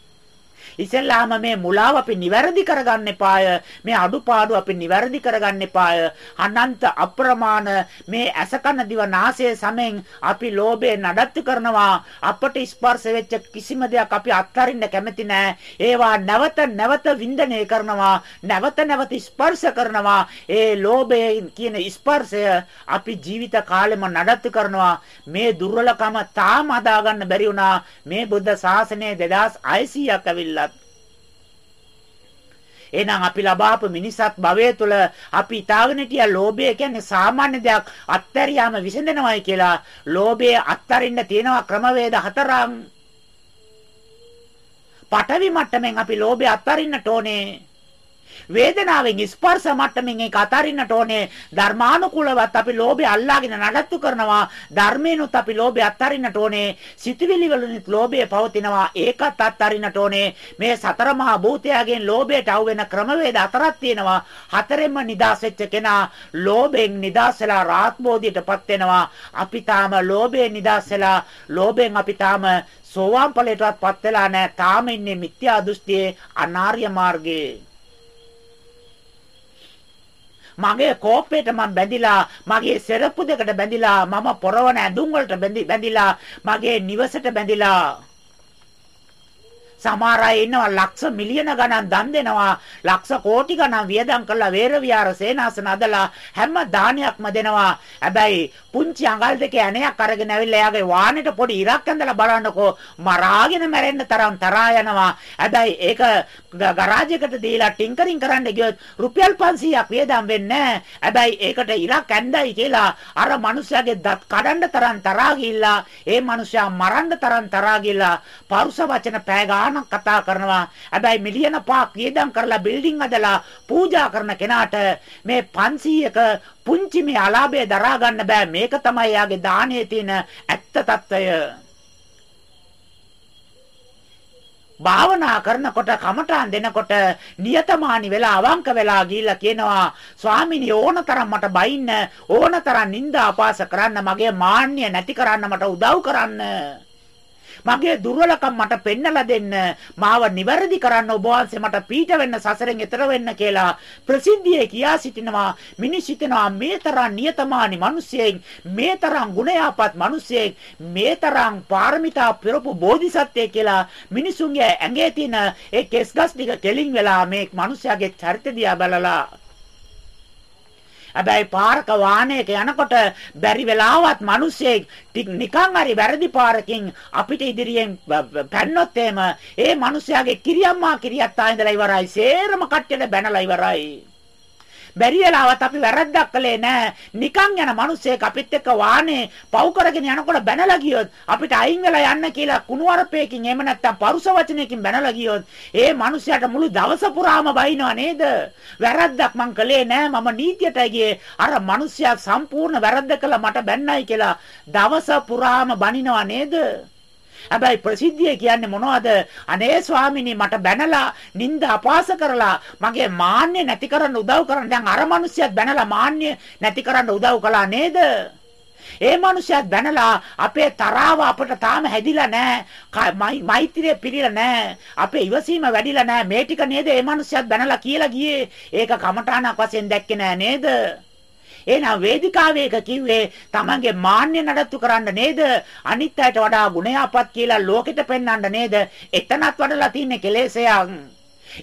ඉතින්ලාම මේ මුලාව අපි නිවැරදි කරගන්න එපාය. මේ අඩුපාඩු අපි නිවැරදි කරගන්න එපාය. අනන්ත අප්‍රමාණ මේ අසකන දිව නාසය සමෙන් අපි ලෝභය නඩත්තු කරනවා. අපට ස්පර්ශ වෙච්ච කිසිම දෙයක් අපි අත්හරින්න කැමති නෑ. ඒවා නැවත නැවත වින්දනය කරනවා. නැවත නැවත ස්පර්ශ කරනවා. ඒ ලෝභය කියන ස්පර්ශය අපි ජීවිත කාලෙම නඩත්තු කරනවා. මේ දුර්වලකම තාම අදාගන්න බැරි වුණා. මේ බුද්ධ ශාසනය 2600ක් ඇවිල්ලා එහෙනම් අපි ලබාපු මිනිසත් භවය තුළ අපි ඊතාවන කිය ලෝභය කියන්නේ සාමාන්‍ය දෙයක් අත්හැරියාම විසඳෙනවයි කියලා ලෝභය අත්හරින්න තියෙනවා ක්‍රමවේද හතරක් පටවි මට්ටමින් අපි ලෝභය අත්හරින්නට ඕනේ. වේදනාවෙන් ස්පර්ශ මට්ටමින් ඒක අතරින්නට ඕනේ. ධර්මානුකූලවත් අපි ලෝභය අල්ලාගෙන නඩත්තු කරනවා. ධර්මේනොත් අපි ලෝභය අත්හරින්නට ඕනේ. සිතවිලි වලිනුත් ලෝභය පවතිනවා. ඒකත් අත්හරින්නට ඕනේ. මේ සතර මහා භූතයාගෙන් ලෝභයට අවු වෙන ක්‍රමවේද හතරක් තියෙනවා. හතරෙන්ම නිදාස් වෙච්ච කෙනා ලෝභයෙන් නිදාස් වෙලා රාත්බෝධියටපත් වෙනවා. අපි තාම ලෝභයෙන් නිදාස් වෙලා ලෝභයෙන් අපි තාම සෝවාන් ඵලයටවත් පත් වෙලා නැහැ. තාම ඉන්නේ මිත්‍යා දෘෂ්ටියේ අනාර්ය මාර්ගයේ. මගේ කෝප්පේට මම බැඳිලා මගේ සෙරප්පු දෙකට බැඳිලා මම පොරවන ඇඳුම් වලට බැඳිලා මගේ නිවසට බැඳිලා. සමහර අය ඉන්නවා ලක්ෂ මිලියන ගණන් දන් දෙනවා ලක්ෂ කෝටි ගණන් වියදම් කරලා වේර විහාර සේනාසන අදලා හැම දානයක්ම දෙනවා. හැබැයි පුංචි අඟල් දෙකේ ඇණයක් අරගෙන ඇවිල්ලා එයාගේ වාහනෙට පොඩි ඉරක් ඇඳලා බලන්නකෝ. මරාගෙන මැරෙන්න තරම් තරහා යනවා. හැබැයි ඒක ගරාජයකට දීලා ටින්කරින් කරන්න ගියොත් රුපියල් 500ක් වියදම් වෙන්නේ හැබැයි ඒකට ඉරක් ඇඳයි කියලා අර මිනිස්යාගේ දත් කඩන්න තරම් තරහා ගිහිල්ලා ඒ මිනිස්යා මරන්න තරම් තරහා ගිහිල්ලා පරුස වචන පෑ ගණන් කතා කරනවා. හැබැයි මිලියන 5ක් වියදම් කරලා බිල්ඩින් හදලා පූජා කරන කෙනාට මේ 500ක පුංචි මේ අලාභය දරා ගන්න බෑ. මේක තමයි යාගේ දානයේ තියෙන ඇත්ත తত্ত্বය. භාවනා කරනකොට කමටහන් දෙනකොට නියතමානි වෙලා අවංක වෙලා ගිහිල්ලා කියනවා ස්වාමිනී ඕනතරම් මට බයින්න ඕනතරම් නිନ୍ଦා අපාස කරන්න මගේ මාන්නය නැති කරන්න මට උදව් කරන්න මගේ දුර්වලකම් මට පෙන්නලා දෙන්න. මාව නිවැරදි කරන්න ඔබ වහන්සේ මට පීඩ වෙන්න සසරෙන් එතර වෙන්න කියලා ප්‍රසිද්ධියේ කියා සිටිනවා. මිනිස් හිතනවා මේ තරම් නියතමානි මිනිසෙක් මේ තරම් ගුණයාපත් මිනිසෙක් මේ තරම් පාරමිතා පෙරපු බෝධිසත්වයෙක් කියලා මිනිසුන්ගේ ඇඟේ තියෙන ඒ කෙස් ගස් ටික කෙලින් වෙලා මේ මිනිස්යාගේ චරිත දිහා බලලා හැබැයි පාරක වාහනයක යනකොට බැරි වෙලාවත් මිනිස්සෙක් නිකන් හරි වැරදි පාරකින් අපිට ඉදිරියෙන් පැන්නොත් එහෙම ඒ මිනිස්යාගේ කිරියම්මා කිරියත්තා ඉඳලා ඉවරයි. සේරම කට්ටියට බැනලා ඉවරයි. බැරි වෙලාවත් අපි වැරද්දක් කළේ නැහැ. නිකන් යන මිනිස්සෙක් අපිත් එක්ක වාහනේ පව් කරගෙන යනකොට බැනලා ගියොත් අපිට අයින් වෙලා යන්න කියලා කුණුවරපේකින් එහෙම නැත්නම් පරුස වචනයකින් බැනලා ගියොත් ඒ මිනිස්යාට මුළු දවස පුරාම බයිනව නේද? වැරද්දක් මං කළේ නැහැ. මම නීතියට ගියේ අර මිනිස්යා සම්පූර්ණ වැරද්ද කළා මට බැන්නයි කියලා දවස පුරාම බනිනව නේද? හැබැයි ප්‍රසිද්ධිය කියන්නේ මොනවද? අනේ ස්වාමිනී මට බැනලා නිନ୍ଦ අපාස කරලා මගේ මාන්නය නැති කරන්න උදව් කරන දැන් අර මිනිස්සයත් බැනලා මාන්නය නැති කරන්න උදව් කළා නේද? ඒ මිනිස්සයත් බැනලා අපේ තරාව අපට තාම හැදිලා නැහැ. මෛත්‍රිය පිළිලා නැහැ. අපේ ඉවසීම වැඩිලා නැහැ. මේ ටික නේද ඒ මිනිස්සයත් බැනලා කියලා ගියේ. ඒක කමඨාණක් වශයෙන් දැක්කේ නෑ නේද? එහෙනම් වේදිකාවේ එක කිව්වේ තමන්ගේ මාන්නය නඩත්තු කරන්න නේද? අනිත් අයට වඩා ගුණයාපත් කියලා ලෝකෙට පෙන්වන්න නේද? එතනත් වඩලා තින්නේ කෙලෙසයක්.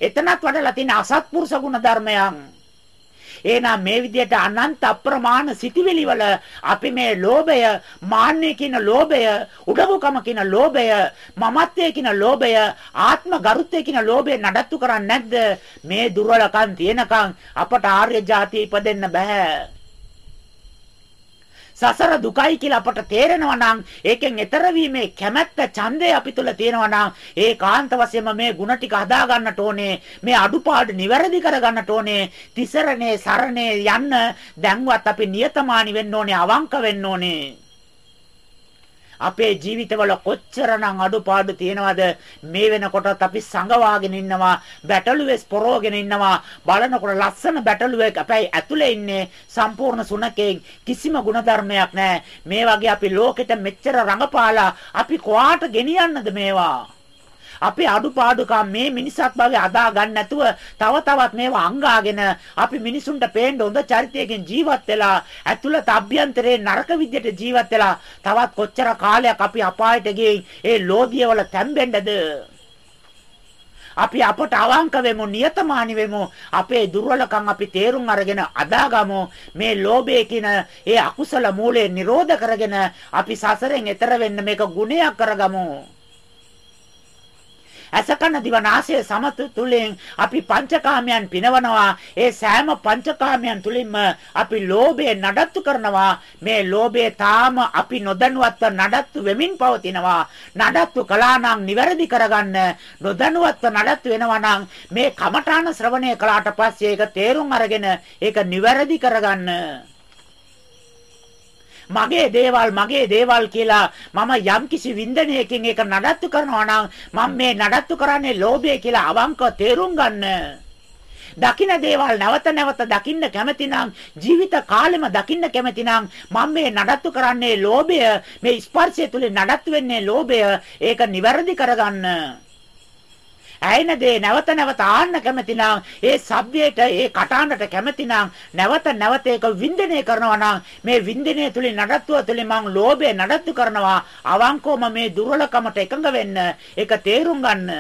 එතනත් වඩලා තින්නේ අසත්පුරුෂ ගුණ ධර්මයක්. එහෙනම් මේ විදිහට අනන්ත අප්‍රමාණ සිටිවිලි වල අපි මේ ලෝභය, මාන්නය කියන ලෝභය, උඩඟුකම කියන ලෝභය, මමත්වයේ කියන ලෝභය, ආත්ම ගරුත්වයේ කියන ලෝභය නඩත්තු කරන්නේ නැද්ද? මේ දුර්වලකම් තියෙනකන් අපට ආර්ය જાතිය ඉපදෙන්න බෑ. සසර දුකයි කියලා අපට තේරෙනවා නම් ඒකෙන් එතර වීමේ කැමැත්ත ඡන්දය අපි තුල තියෙනවා නම් ඒ කාන්ත වශයෙන්ම මේ ಗುಣ ටික හදා ගන්නට ඕනේ මේ අඩුපාඩු නිවැරදි කර ගන්නට ඕනේ තිසරණේ සරණේ යන්න දැන්වත් අපි නියතමානි වෙන්න ඕනේ අවංක වෙන්න ඕනේ. අපේ ජීවිතවල කොච්චරනම් අඩුපාඩු තියෙනවද? මේ වෙනකොටත් අපි සංගවාගෙන ඉන්නවා බැටළුවෙස් පොරෝගෙන ඉන්නවා. බලනකොට ලස්සන බැටළුවෙක් අපයි ඇතුලේ ඉන්නේ සම්පූර්ණ සුනකෙක් කිසිම ಗುಣධර්මයක් නැහැ. මේ වගේ අපි ලෝකෙට මෙච්චර රඟපාලා අපි කොහාට ගෙනියන්නද මේවා? අපේ අඩුපාඩුකම් මේ මිනිසත් භාගේ අදා ගන්න නැතුව තව තවත් මේවා අංගාගෙන අපි මිනිසුන්ට පේන්න හොඳ චරිතයකින් ජීවත් වෙලා ඇතුළත අභ්‍යන්තරේ නරක විදියට ජීවත් වෙලා තවත් කොච්චර කාලයක් අපි අපායට ගිහින් ඒ ලෝධිය වල තැම්බෙන්නද? අපි අපට අවංක වෙමු නියතමානි වෙමු. අපේ දුර්වලකම් අපි තේරුම් අරගෙන අදාගමු. මේ ලෝභය කියන ඒ අකුසල මූලය නිරෝධ කරගෙන අපි සසරෙන් එතර වෙන්න මේක ගුණයක් කරගමු. අසකන දිවනාසය සමත තුලින් අපි පංචකාමයන් පිනවනවා. ඒ සෑම පංචකාමයන් තුලින්ම අපි ලෝභය නඩත්තු කරනවා. මේ ලෝභය තාම අපි නොදැනුවත්ව නඩත්තු වෙමින් පවතිනවා. නඩත්තු කළා නම් නිවැරදි කරගන්න නොදැනුවත්ව නඩත්තු වෙනවා නම් මේ කමඨාන ශ්‍රවණය කළාට පස්සේ ඒක තේරුම් අරගෙන ඒක නිවැරදි කරගන්න මගේ දේවල් මගේ දේවල් කියලා මම යම්කිසි වින්දනයකින් ඒක නඩත්තු කරනවා නම් මම මේ නඩත්තු කරන්නේ ලෝභය කියලා අවංකව තේරුම් ගන්න. දකින්න දේවල් නැවත නැවත දකින්න කැමති නම් ජීවිත කාලෙම දකින්න කැමති නම් මම මේ නඩත්තු කරන්නේ ලෝභය මේ ස්පර්ශය තුල නඩත්තු වෙන්නේ ලෝභය ඒක නිවැරදි කරගන්න ඇයෙන දේ නැවත නැවත ආන්න කැමති නම් ඒ සබ්දයට ඒ කටහඬට කැමති නම් නැවත නැවත ඒක වින්දනය කරනවා නම් මේ වින්දනය තුලින් නඩත්තුව තුලින් මං ලෝභය නඩත්තු කරනවා. අවංකවම මේ දුර්වලකමට එකඟ වෙන්න ඒක තේරුම් ගන්න.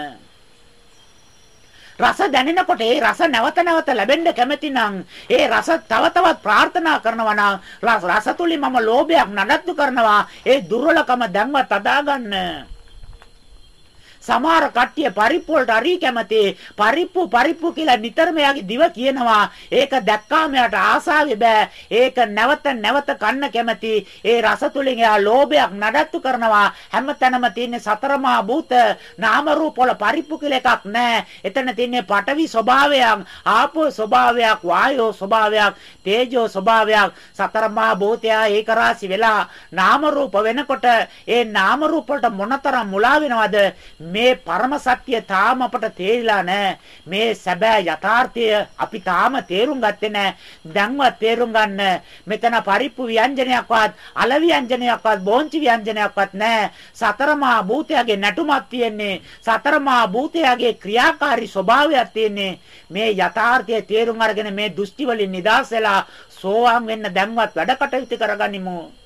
රස දැනෙනකොට ඒ රස නැවත නැවත ලැබෙන්න කැමති නම් ඒ රස තව තවත් ප්‍රාර්ථනා කරනවා නම් රස තුලින් මම ලෝභයක් නඩත්තු කරනවා. ඒ දුර්වලකම දැන්වත් අදා ගන්න. සමහර කට්ටිය පරිප්පු වලට හරි කැමති. පරිප්පු පරිප්පු කියලා නිතරම යාගේ දිව කියනවා. ඒක දැක්කාම යාට ආසාවේ බෑ. ඒක නැවත නැවත කන්න කැමති. ඒ රස තුලින් යා ලෝභයක් නඩත්තු කරනවා. හැමතැනම තියෙන සතරමා භූත නාම රූප වල පරිප්පු කියලා එකක් නැහැ. එතන තියෙන්නේ පටවි ස්වභාවයක්, ආපෝ ස්වභාවයක්, වායෝ ස්වභාවයක්, තේජෝ ස්වභාවයක්. සතරමා භූතය ඒක රාශි වෙලා නාම රූප වෙනකොට ඒ නාම රූප වලට මොනතරම් මුලා වෙනවද මේ පරම සත්‍ය තාම අපට තේරිලා නැහැ. මේ සැබෑ යථාර්ථය අපි තාම තේරුම් ගත්තේ නැහැ. දැන්වත් තේරුම් ගන්න. මෙතන පරිප්පු ව්‍යංජනයක්වත්, අල ව්‍යංජනයක්වත්, බෝංචි ව්‍යංජනයක්වත් නැහැ. සතරමා භූතයගේ නැටුමක් තියෙන්නේ. සතරමා භූතයගේ ක්‍රියාකාරී ස්වභාවයක් තියෙන්නේ. මේ යථාර්ථය තේරුම් අරගෙන මේ දෘෂ්ටි වලින් නිදහස් වෙලා සෝවාන් වෙන්න දැන්වත් වැඩ කටයුතු කරගනිමු.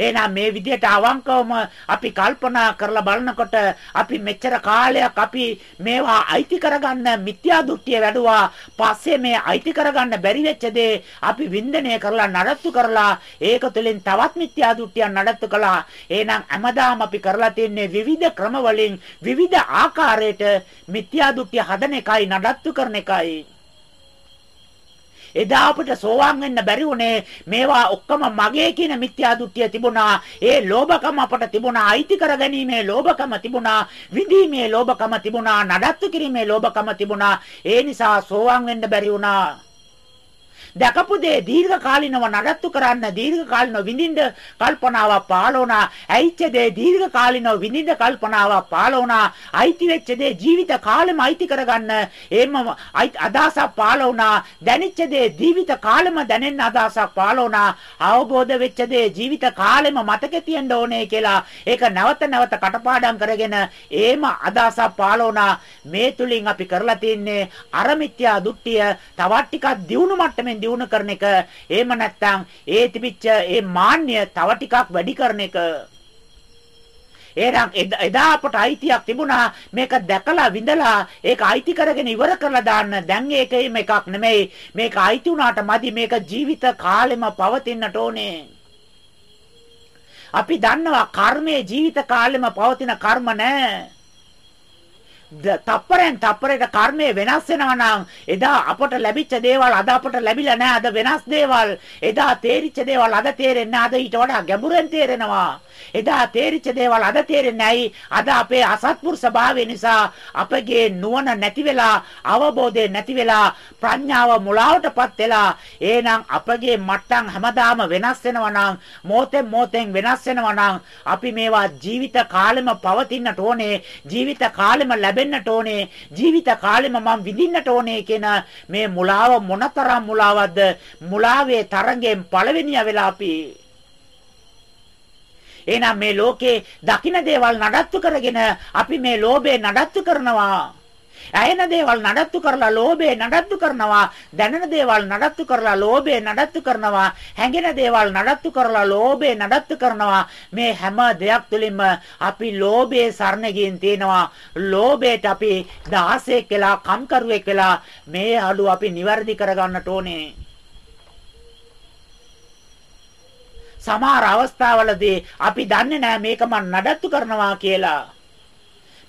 එහෙනම් මේ විදිහට අවංකවම අපි කල්පනා කරලා බලනකොට අපි මෙච්චර කාලයක් අපි මේවා අයිති කරගන්න මිත්‍යා දෘෂ්ටිය වැඩුවා. පස්සේ මේ අයිති කරගන්න බැරි වෙච්ච දේ අපි වින්දනය කරලා නඩත්තු කරලා ඒක තුළින් තවත් මිත්‍යා දෘෂ්ටියක් නඩත්තු කළා. එහෙනම් හැමදාම අපි කරලා තින්නේ විවිධ ක්‍රම වලින් විවිධ ආකාරයට මිත්‍යා දෘෂ්ටිය හදන එකයි නඩත්තු කරන එකයි. එදා අපිට සෝවාන් වෙන්න බැරි වුණේ මේවා ඔක්කොම මගේ කියන මිත්‍යා දෘෂ්ටිය තිබුණා. ඒ ලෝභකම අපට තිබුණා. අයිති කරගැනීමේ ලෝභකම තිබුණා. විඳීමේ ලෝභකම තිබුණා. නඩත්තු කිරීමේ ලෝභකම තිබුණා. ඒ නිසා සෝවාන් වෙන්න බැරි වුණා. දැකපු දේ දීර්ඝ කාලිනව නඩත්තු කරන්න දීර්ඝ කාලිනව විඳින්න කල්පනාවක් පාලෝනා ඇයිච්ච දේ දීර්ඝ කාලිනව විඳින්න කල්පනාවක් පාලෝනා අයිති වෙච්ච දේ ජීවිත කාලෙම අයිති කරගන්න එහෙම අදහසක් පාලෝනා දැනිච්ච දේ ජීවිත කාලෙම දැනෙන්න අදහසක් පාලෝනා අවබෝධ වෙච්ච දේ ජීවිත කාලෙම මතකේ තියෙන්න ඕනේ කියලා ඒක නැවත නැවත කටපාඩම් කරගෙන එහෙම අදහසක් පාලෝනා මේ තුලින් අපි කරලා තින්නේ අර මිත්‍යා දෘෂ්ටිය තවත් ටිකක් දියුණු මට්ටමින් දියුණු කරන එක. එහෙම නැත්නම් ඒ තිබිච්ච ඒ මාන්නය තව ටිකක් වැඩි කරන එක. එහෙනම් එදා අපට අයිතියක් තිබුණා මේක දැකලා විඳලා ඒක අයිති කරගෙන ඉවර කරලා දාන්න. දැන් ඒකෙම එකක් නෙමෙයි. මේක අයිති වුණාට මදි. මේක ජීවිත කාලෙම පවතින්නට ඕනේ. අපි දන්නවා කර්මයේ ජීවිත කාලෙම පවතින කර්ම නැහැ තප්පරෙන් තප්පරයට කර්මය වෙනස් වෙනවා නම් එදා අපට ලැබිච්ච දේවල් අද අපට ලැබිලා නැහැ. අද වෙනස් දේවල්. එදා තේරිච්ච දේවල් අද තේරෙන්නේ අද ඊට වඩා ගැඹුරෙන් තේරෙනවා. එදා තේරිච්ච දේවල් අද තේරෙන්නේ නැයි. අද අපේ අසත්පුරුෂ භාවය නිසා අපගේ නුවණ නැති වෙලා අවබෝධය නැති වෙලා ප්‍රඥාව මුලාවටපත් වෙලා එහෙනම් අපගේ මට්ටම් හැමදාම වෙනස් වෙනවා නම් මොහොතෙන් මොහොතෙන් වෙනස් වෙනවා නම් අපි මේවා ජීවිත කාලෙම පවතින්නට ඕනේ. ජීවිත කාලෙම ලැබ ලැබෙන්නට ඕනේ. ජීවිත කාලෙම මම විඳින්නට ඕනේ කියන මේ මුලාව මොනතරම් මුලාවක්ද? මුලාවේ තරංගෙන් පළවෙනිය වෙලා අපි එහෙනම් මේ ලෝකේ දකින්න දේවල් නඩත්තු කරගෙන අපි මේ ලෝභය නඩත්තු කරනවා. ඇයෙන දේවල් නඩත්තු කරලා ලෝභය නඩත්තු කරනවා. දැනෙන දේවල් නඩත්තු කරලා ලෝභය නඩත්තු කරනවා. හැඟෙන දේවල් නඩත්තු කරලා ලෝභය නඩත්තු කරනවා. මේ හැම දෙයක් තුළින්ම අපි ලෝභයේ සරණ ගින් තියෙනවා. ලෝභයට අපි 16 කියලා කම්කරුවෙක් වෙලා මේ අඩුව අපි નિවර්දි කරගන්නට ඕනේ. සමහර අවස්ථාවලදී අපි දන්නේ නැහැ මේක මම නඩත්තු කරනවා කියලා.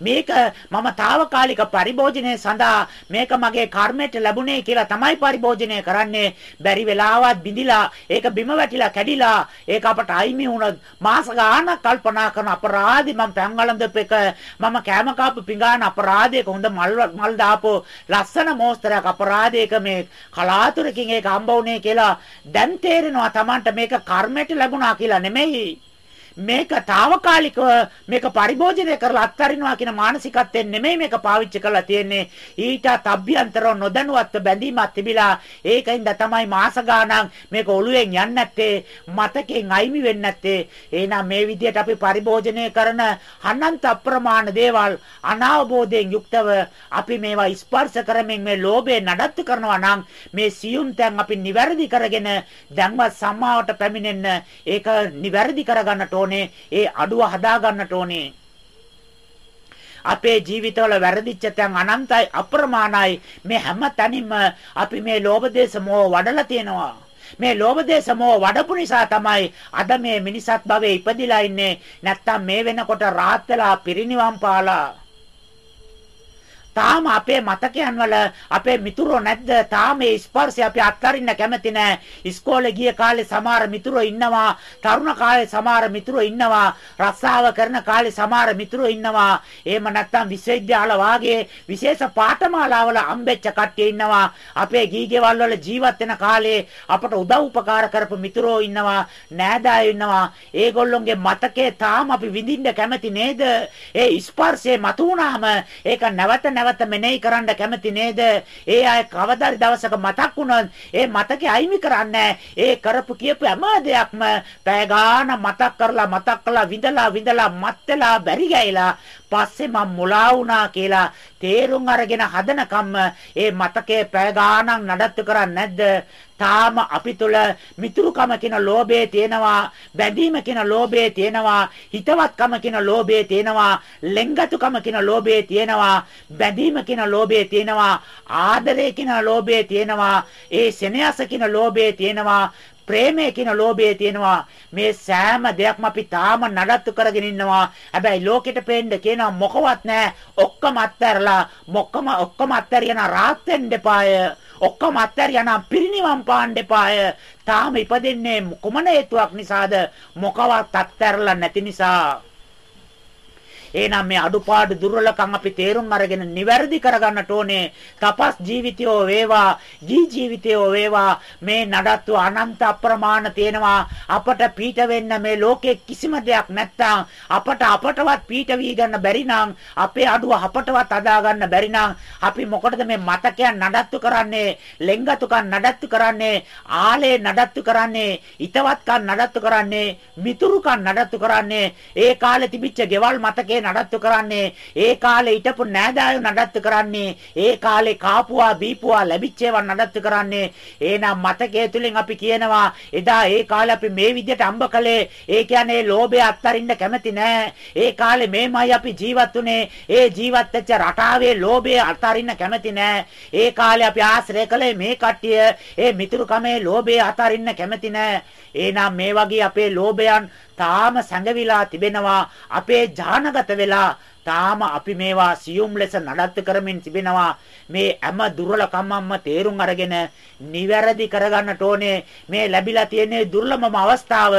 මේක මම తాවකාලික පරිභෝජනය සඳහා මේක මගේ කර්මයට ලැබුණේ කියලා තමයි පරිභෝජනය කරන්නේ. බැරි වෙලාවත් බිඳිලා ඒක බිම වැටිලා කැඩිලා ඒක අපට අයිමි වුණොත් මාස ගාණක් කල්පනා කරන අපරාධි මම පැංගලඳප එක මම කෑම කාපු පිඟාන අපරාධයක හොඳ මල් මල් දාපෝ ලස්සන මෝස්තරයක් අපරාධයක මේ කලාතුරකින් ඒක හම්බ වුණේ කියලා දැන් තේරෙනවා Tamanට මේක කර්මයට ලැබුණා කියලා නෙමෙයි මේක తాවකාලිකව මේක පරිභෝජනය කරලා අත්හරිනවා කියන මානසිකත්වයෙන් නෙමෙයි මේක පාවිච්චි කරලා තියෙන්නේ. ඊටත් අභ්‍යන්තරව නොදැනුවත්ව බැඳීමක් තිබිලා ඒකින්ද තමයි මාස ගාණක් මේක ඔළුවෙන් යන්නේ නැත්තේ මතකෙන් අයිමි වෙන්නේ නැත්තේ. එහෙනම් මේ විදිහට අපි පරිභෝජනය කරන අනන්ත අප්‍රමාණ දේවල් අනාවබෝධයෙන් යුක්තව අපි මේවා ස්පර්ශ කරමින් මේ ලෝභය නඩත්තු කරනවා නම් මේ සියුම් තැන් අපි නිවැරදි කරගෙන දැන්වත් සම්මාවට පැමිණෙන්න ඒක නිවැරදි කරගන්නට ඕනේ. ඒ අඩුව හදා ගන්නට ඕනේ. අපේ ජීවිතවල වැරදිච්ච තැන් අනන්තයි අප්‍රමාණයි මේ හැම තැනින්ම අපි මේ ලෝභ දේශ මොහ වඩලා තියෙනවා මේ ලෝභ දේශ මොහ වඩපු නිසා තමයි අද මේ මිනිසත් භවයේ ඉපදිලා ඉන්නේ නැත්තම් මේ වෙනකොට රාහත් වෙලා පිරිණිවන් පාලා තාම අපේ මතකයන් වල අපේ මිතුරෝ නැද්ද? තාම මේ ස්පර්ශය අපි අත්හරින්න කැමති නැහැ. ඉස්කෝලේ ගිය කාලේ සමහර මිතුරෝ ඉන්නවා. තරුණ කාලේ සමහර මිතුරෝ ඉන්නවා. රස්සාව කරන කාලේ සමහර මිතුරෝ ඉන්නවා. එහෙම නැත්නම් විශ්වවිද්‍යාල වාගේ විශේෂ පාඨමාලාවල අම්බෙච්ච කට්ටිය ඉන්නවා. අපේ ගීගෙවල් වල ජීවත් වෙන කාලේ අපට උදව් උපකාර කරපු මිතුරෝ ඉන්නවා. නෑදෑයෝ ඉන්නවා. ඒගොල්ලොන්ගේ මතකේ තාම අපි විඳින්න කැමති නේද? ඒ ස්පර්ශය මතු වුණාම ඒක නැවත නැවත මෙනෙහි කරන්න කැමති නේද? ඒ අය කවදාරි දවසක මතක් වුණොත් ඒ මතකේ අයිමි කරන්නේ ඒ කරපු කියපු හැම දෙයක්ම පැය ගාන මතක් කරලා මතක් කරලා විඳලා විඳලා මත් වෙලා බැරි ගෑයිලා පස්සේ මම මුලා වුණා කියලා තේරුම් අරගෙන හදනකම්ම ඒ මතකයේ පැය ගාණක් නඩත්තු කරන්නේ නැද්ද? තාම අපි තුල මිතුරුකම කියන ලෝභය තියෙනවා, බැඳීම කියන ලෝභය තියෙනවා, හිතවත්කම කියන ලෝභය තියෙනවා, ලෙන්ගතුකම කියන ලෝභය තියෙනවා, බැඳීම කියන ලෝභය තියෙනවා, ආදරය කියන ලෝභය තියෙනවා, ඒ සෙනෙහස කියන ලෝභය තියෙනවා, ප්‍රේමය කියන ලෝභය තියෙනවා. මේ සෑම දෙයක්ම අපි තාම නඩත්තු කරගෙන ඉන්නවා. හැබැයි ලෝකෙට පේන්න කියනවා මොකවත් නැහැ. ඔක්කොම අත්හැරලා මොක්කම ඔක්කොම අත්හැරියන රාත් වෙන්න එපාය ඔක්කොම අත්හැරියන පිරිනිවන් පාන්න එපාය. තාම ඉපදෙන්නේ කොමන හේතුවක් නිසාද? මොකවත් අත්හැරලා නැති නිසා. එහෙනම් මේ අඩුපාඩු දුර්වලකම් අපි තේරුම් අරගෙන නිවැරදි කරගන්නට ඕනේ. තපස් ජීවිතයෝ වේවා, ජී ජීවිතයෝ වේවා මේ නඩත්තු අනන්ත අප්‍රමාණ තියෙනවා. අපට පීඨ වෙන්න මේ ලෝකේ කිසිම දෙයක් නැත්තම් අපට අපටවත් පීඨ වී ගන්න බැරි නම් අපේ අඩුව අපටවත් අදා ගන්න බැරි නම් අපි මොකටද මේ මතකයන් නඩත්තු කරන්නේ? ලෙන්ගතුකම් නඩත්තු කරන්නේ? ආලේ නඩත්තු කරන්නේ? ිතවත්කම් නඩත්තු කරන්නේ? මිතුරුකම් නඩත්තු කරන්නේ? ඒ කාලේ තිබිච්ච ගෙවල් මතකේ නඩත්තු කරන්නේ ඒ කාලේ හිටපු නෑදෑයෝ නඩත්තු කරන්නේ ඒ කාලේ කාපුවා බීපුවා ලැබිච්ච ඒවා නඩත්තු කරන්නේ. එහෙනම් මතකයේ තුලින් අපි කියනවා එදා ඒ කාලේ අපි මේ විදිහට අම්බ කළේ ඒ කියන්නේ ලෝභය අත්තරින්න කැමති නෑ. ඒ කාලේ මේමයි අපි ජීවත් උනේ ඒ ජීවත් වෙච්ච රටාවේ ලෝභය අත්තරින්න කැමති නෑ. ඒ කාලේ අපි ආශ්‍රය කළේ මේ කට්ටිය. ඒ මිතුරුකමේ ලෝභය අත්තරින්න කැමති නෑ. එහෙනම් මේ වගේ අපේ ලෝභයන් තාම සැඟවිලා තිබෙනවා අපේ ඥානගත වෙලා තාම අපි මේවා සියුම් ලෙස නඩත්තු කරමින් තිබෙනවා මේ හැම දුර්වලකම්ම තේරුම් අරගෙන නිවැරදි කරගන්නට ඕනේ මේ ලැබිලා තියෙන දුර්ලභම අවස්ථාව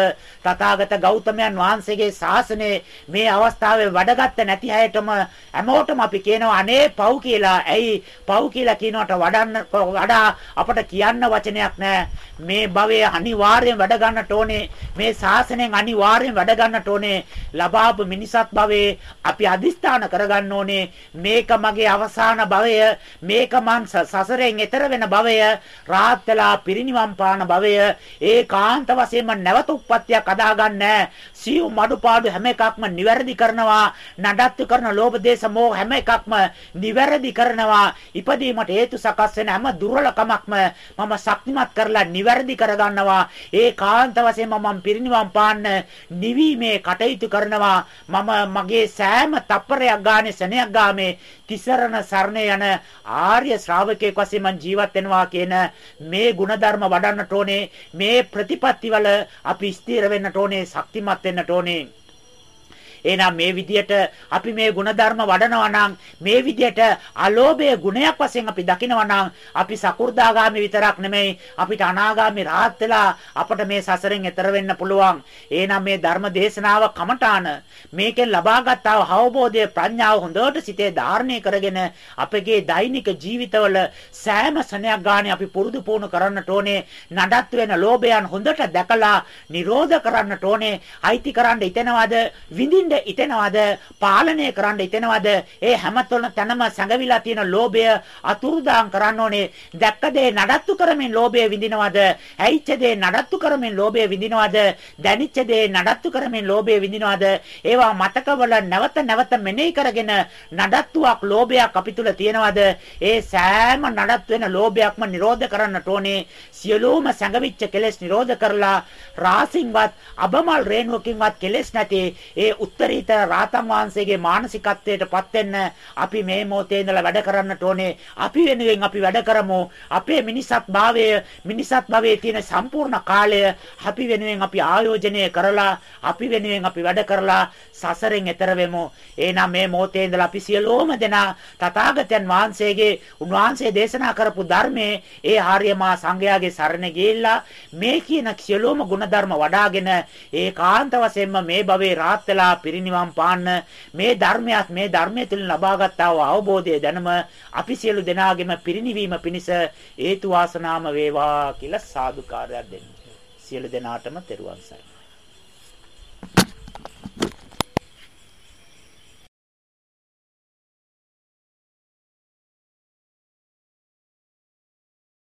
තථාගත ගෞතමයන් වහන්සේගේ ශාසනයේ මේ අවස්ථාවේ වැඩගත්ත නැති අයටම හැමෝටම අපි කියනවා අනේ පව් කියලා. ඇයි පව් කියලා කියනවට වඩන්න වඩා අපට කියන්න වචනයක් නැහැ. මේ භවයේ අනිවාර්යෙන් වැඩ ගන්නට ඕනේ. මේ ශාසනයෙන් අනිවාර්යෙන් වැඩ ගන්නට ඕනේ. ලබාපු මිනිසත් භවයේ අපි අදිස්ථාන කරගන්න ඕනේ. මේක මගේ අවසාන භවය. මේක මං සසරෙන් එතර වෙන භවය. රාහත් වෙලා පිරිනිවන් පාන භවය. ඒකාන්ත වශයෙන්ම නැවත උප්පත්තියක් අදාගන්නේ සියුම් අඩුපාඩු හැම එකක්ම නිවැරදි කරනවා. නඩත්තු කරන ලෝභ දේශ මොහ හැම එකක්ම නිවැරදි කරනවා. ඉපදීමට හේතු සකස් වෙන හැම දුර්වලකමක්ම මම ශක්තිමත් කරලා නිවැරදි කරගන්නවා. ඒකාන්ත වශයෙන්ම මම පිරිනිවන් පාන්න නිවීමේ කටයුතු කරනවා. මම මගේ සෑම තප්පරයක් ගානේ සෙනයක් ගාමේ තිසරණ සරණ යන ආර්ය ශ්‍රාවකයෙක් වශයෙන් මම ජීවත් වෙනවා කියන මේ ಗುಣධර්ම වඩන්නට ඕනේ. මේ ප්‍රතිපත්තිවල අපි ස්ථිර වෙන්නට ඕනේ, ශක්තිමත් වෙන්නට ඕනේ. එහෙනම් මේ විදියට අපි මේ ಗುಣධර්ම වඩනවා මේ විදියට අලෝභය ගුණයක් වශයෙන් අපි දකිනවා අපි සකු르දාගාමි විතරක් නෙමෙයි අපිට අනාගාමි රාහත් වෙලා අපට මේ සසරෙන් එතර වෙන්න පුළුවන්. එහෙනම් මේ ධර්ම දේශනාව කමඨාන මේකෙන් ලබාගත් අවබෝධය ප්‍රඥාව හොඳට සිතේ ධාරණය කරගෙන අපගේ දෛනික ජීවිතවල සෑම සනයක් ගානේ අපි පුරුදු පුහුණු කරන්නට ඕනේ. නඩත්තු වෙන ලෝභයන් හොඳට දැකලා නිරෝධ කරන්නට ඕනේ. අයිති කරන්න ඉතනවාද විඳින්න ඉතනවද? පාලනය කරන්න ඉතනවද? ඒ හැමතොන තැනම සැඟවිලා තියෙන ලෝභය අතුරුදාන් කරන්න ඕනේ. දැක්ක දේ නඩත්තු කරමින් ලෝභය විඳිනවද? ඇයිච්ච දේ නඩත්තු කරමින් ලෝභය විඳිනවද? දැනිච්ච දේ නඩත්තු කරමින් ලෝභය විඳිනවද? ඒවා මතකවල නැවත නැවත මෙනෙහි කරගෙන නඩත්තුවක් ලෝභයක් අපි තුල තියනවද? ඒ සෑම නඩත්තු වෙන ලෝභයක්ම නිරෝධ කරන්නට ඕනේ. සියලුම සැඟවිච්ච කෙලෙස් නිරෝධ කරලා රාසින්වත් අබමල් රේණුවකින්වත් කෙලෙස් නැති ඒ උත්තරීතර රාතන් වහන්සේගේ මානසිකත්වයටපත් වෙන්න අපි මේ මොහොතේ ඉඳලා වැඩ කරන්නට ඕනේ. අපි වෙනුවෙන් අපි වැඩ කරමු. අපේ මිනිසත් භාවය මිනිසත් භවයේ තියෙන සම්පූර්ණ කාලය අපි වෙනුවෙන් අපි ආයෝජනය කරලා අපි වෙනුවෙන් අපි වැඩ කරලා සසරෙන් එතර වෙමු. එහෙනම් මේ මොහොතේ ඉඳලා අපි සියලෝම දෙනා තථාගතයන් වහන්සේගේ උන්වහන්සේ දේශනා කරපු ධර්මයේ ඒ ආර්ය මා සංඝයාගේ සරණ ගිහිල්ලා මේ කියන සියලෝම ගුණධර්ම වඩාගෙන ඒකාන්ත වශයෙන්ම මේ භවයේ රාත් වෙලා පිරිනිවන් පාන්න මේ ධර්මයක් මේ ධර්මයේ තුලින් ලබාගත් අවබෝධය දැනම අපි සියලු දෙනාගේම පිරිනිවීම පිණිස හේතු වාසනාම වේවා කියලා සාදුකාරයක් දෙන්න. සියලු දෙනාටම තෙරුවන් සරණයි.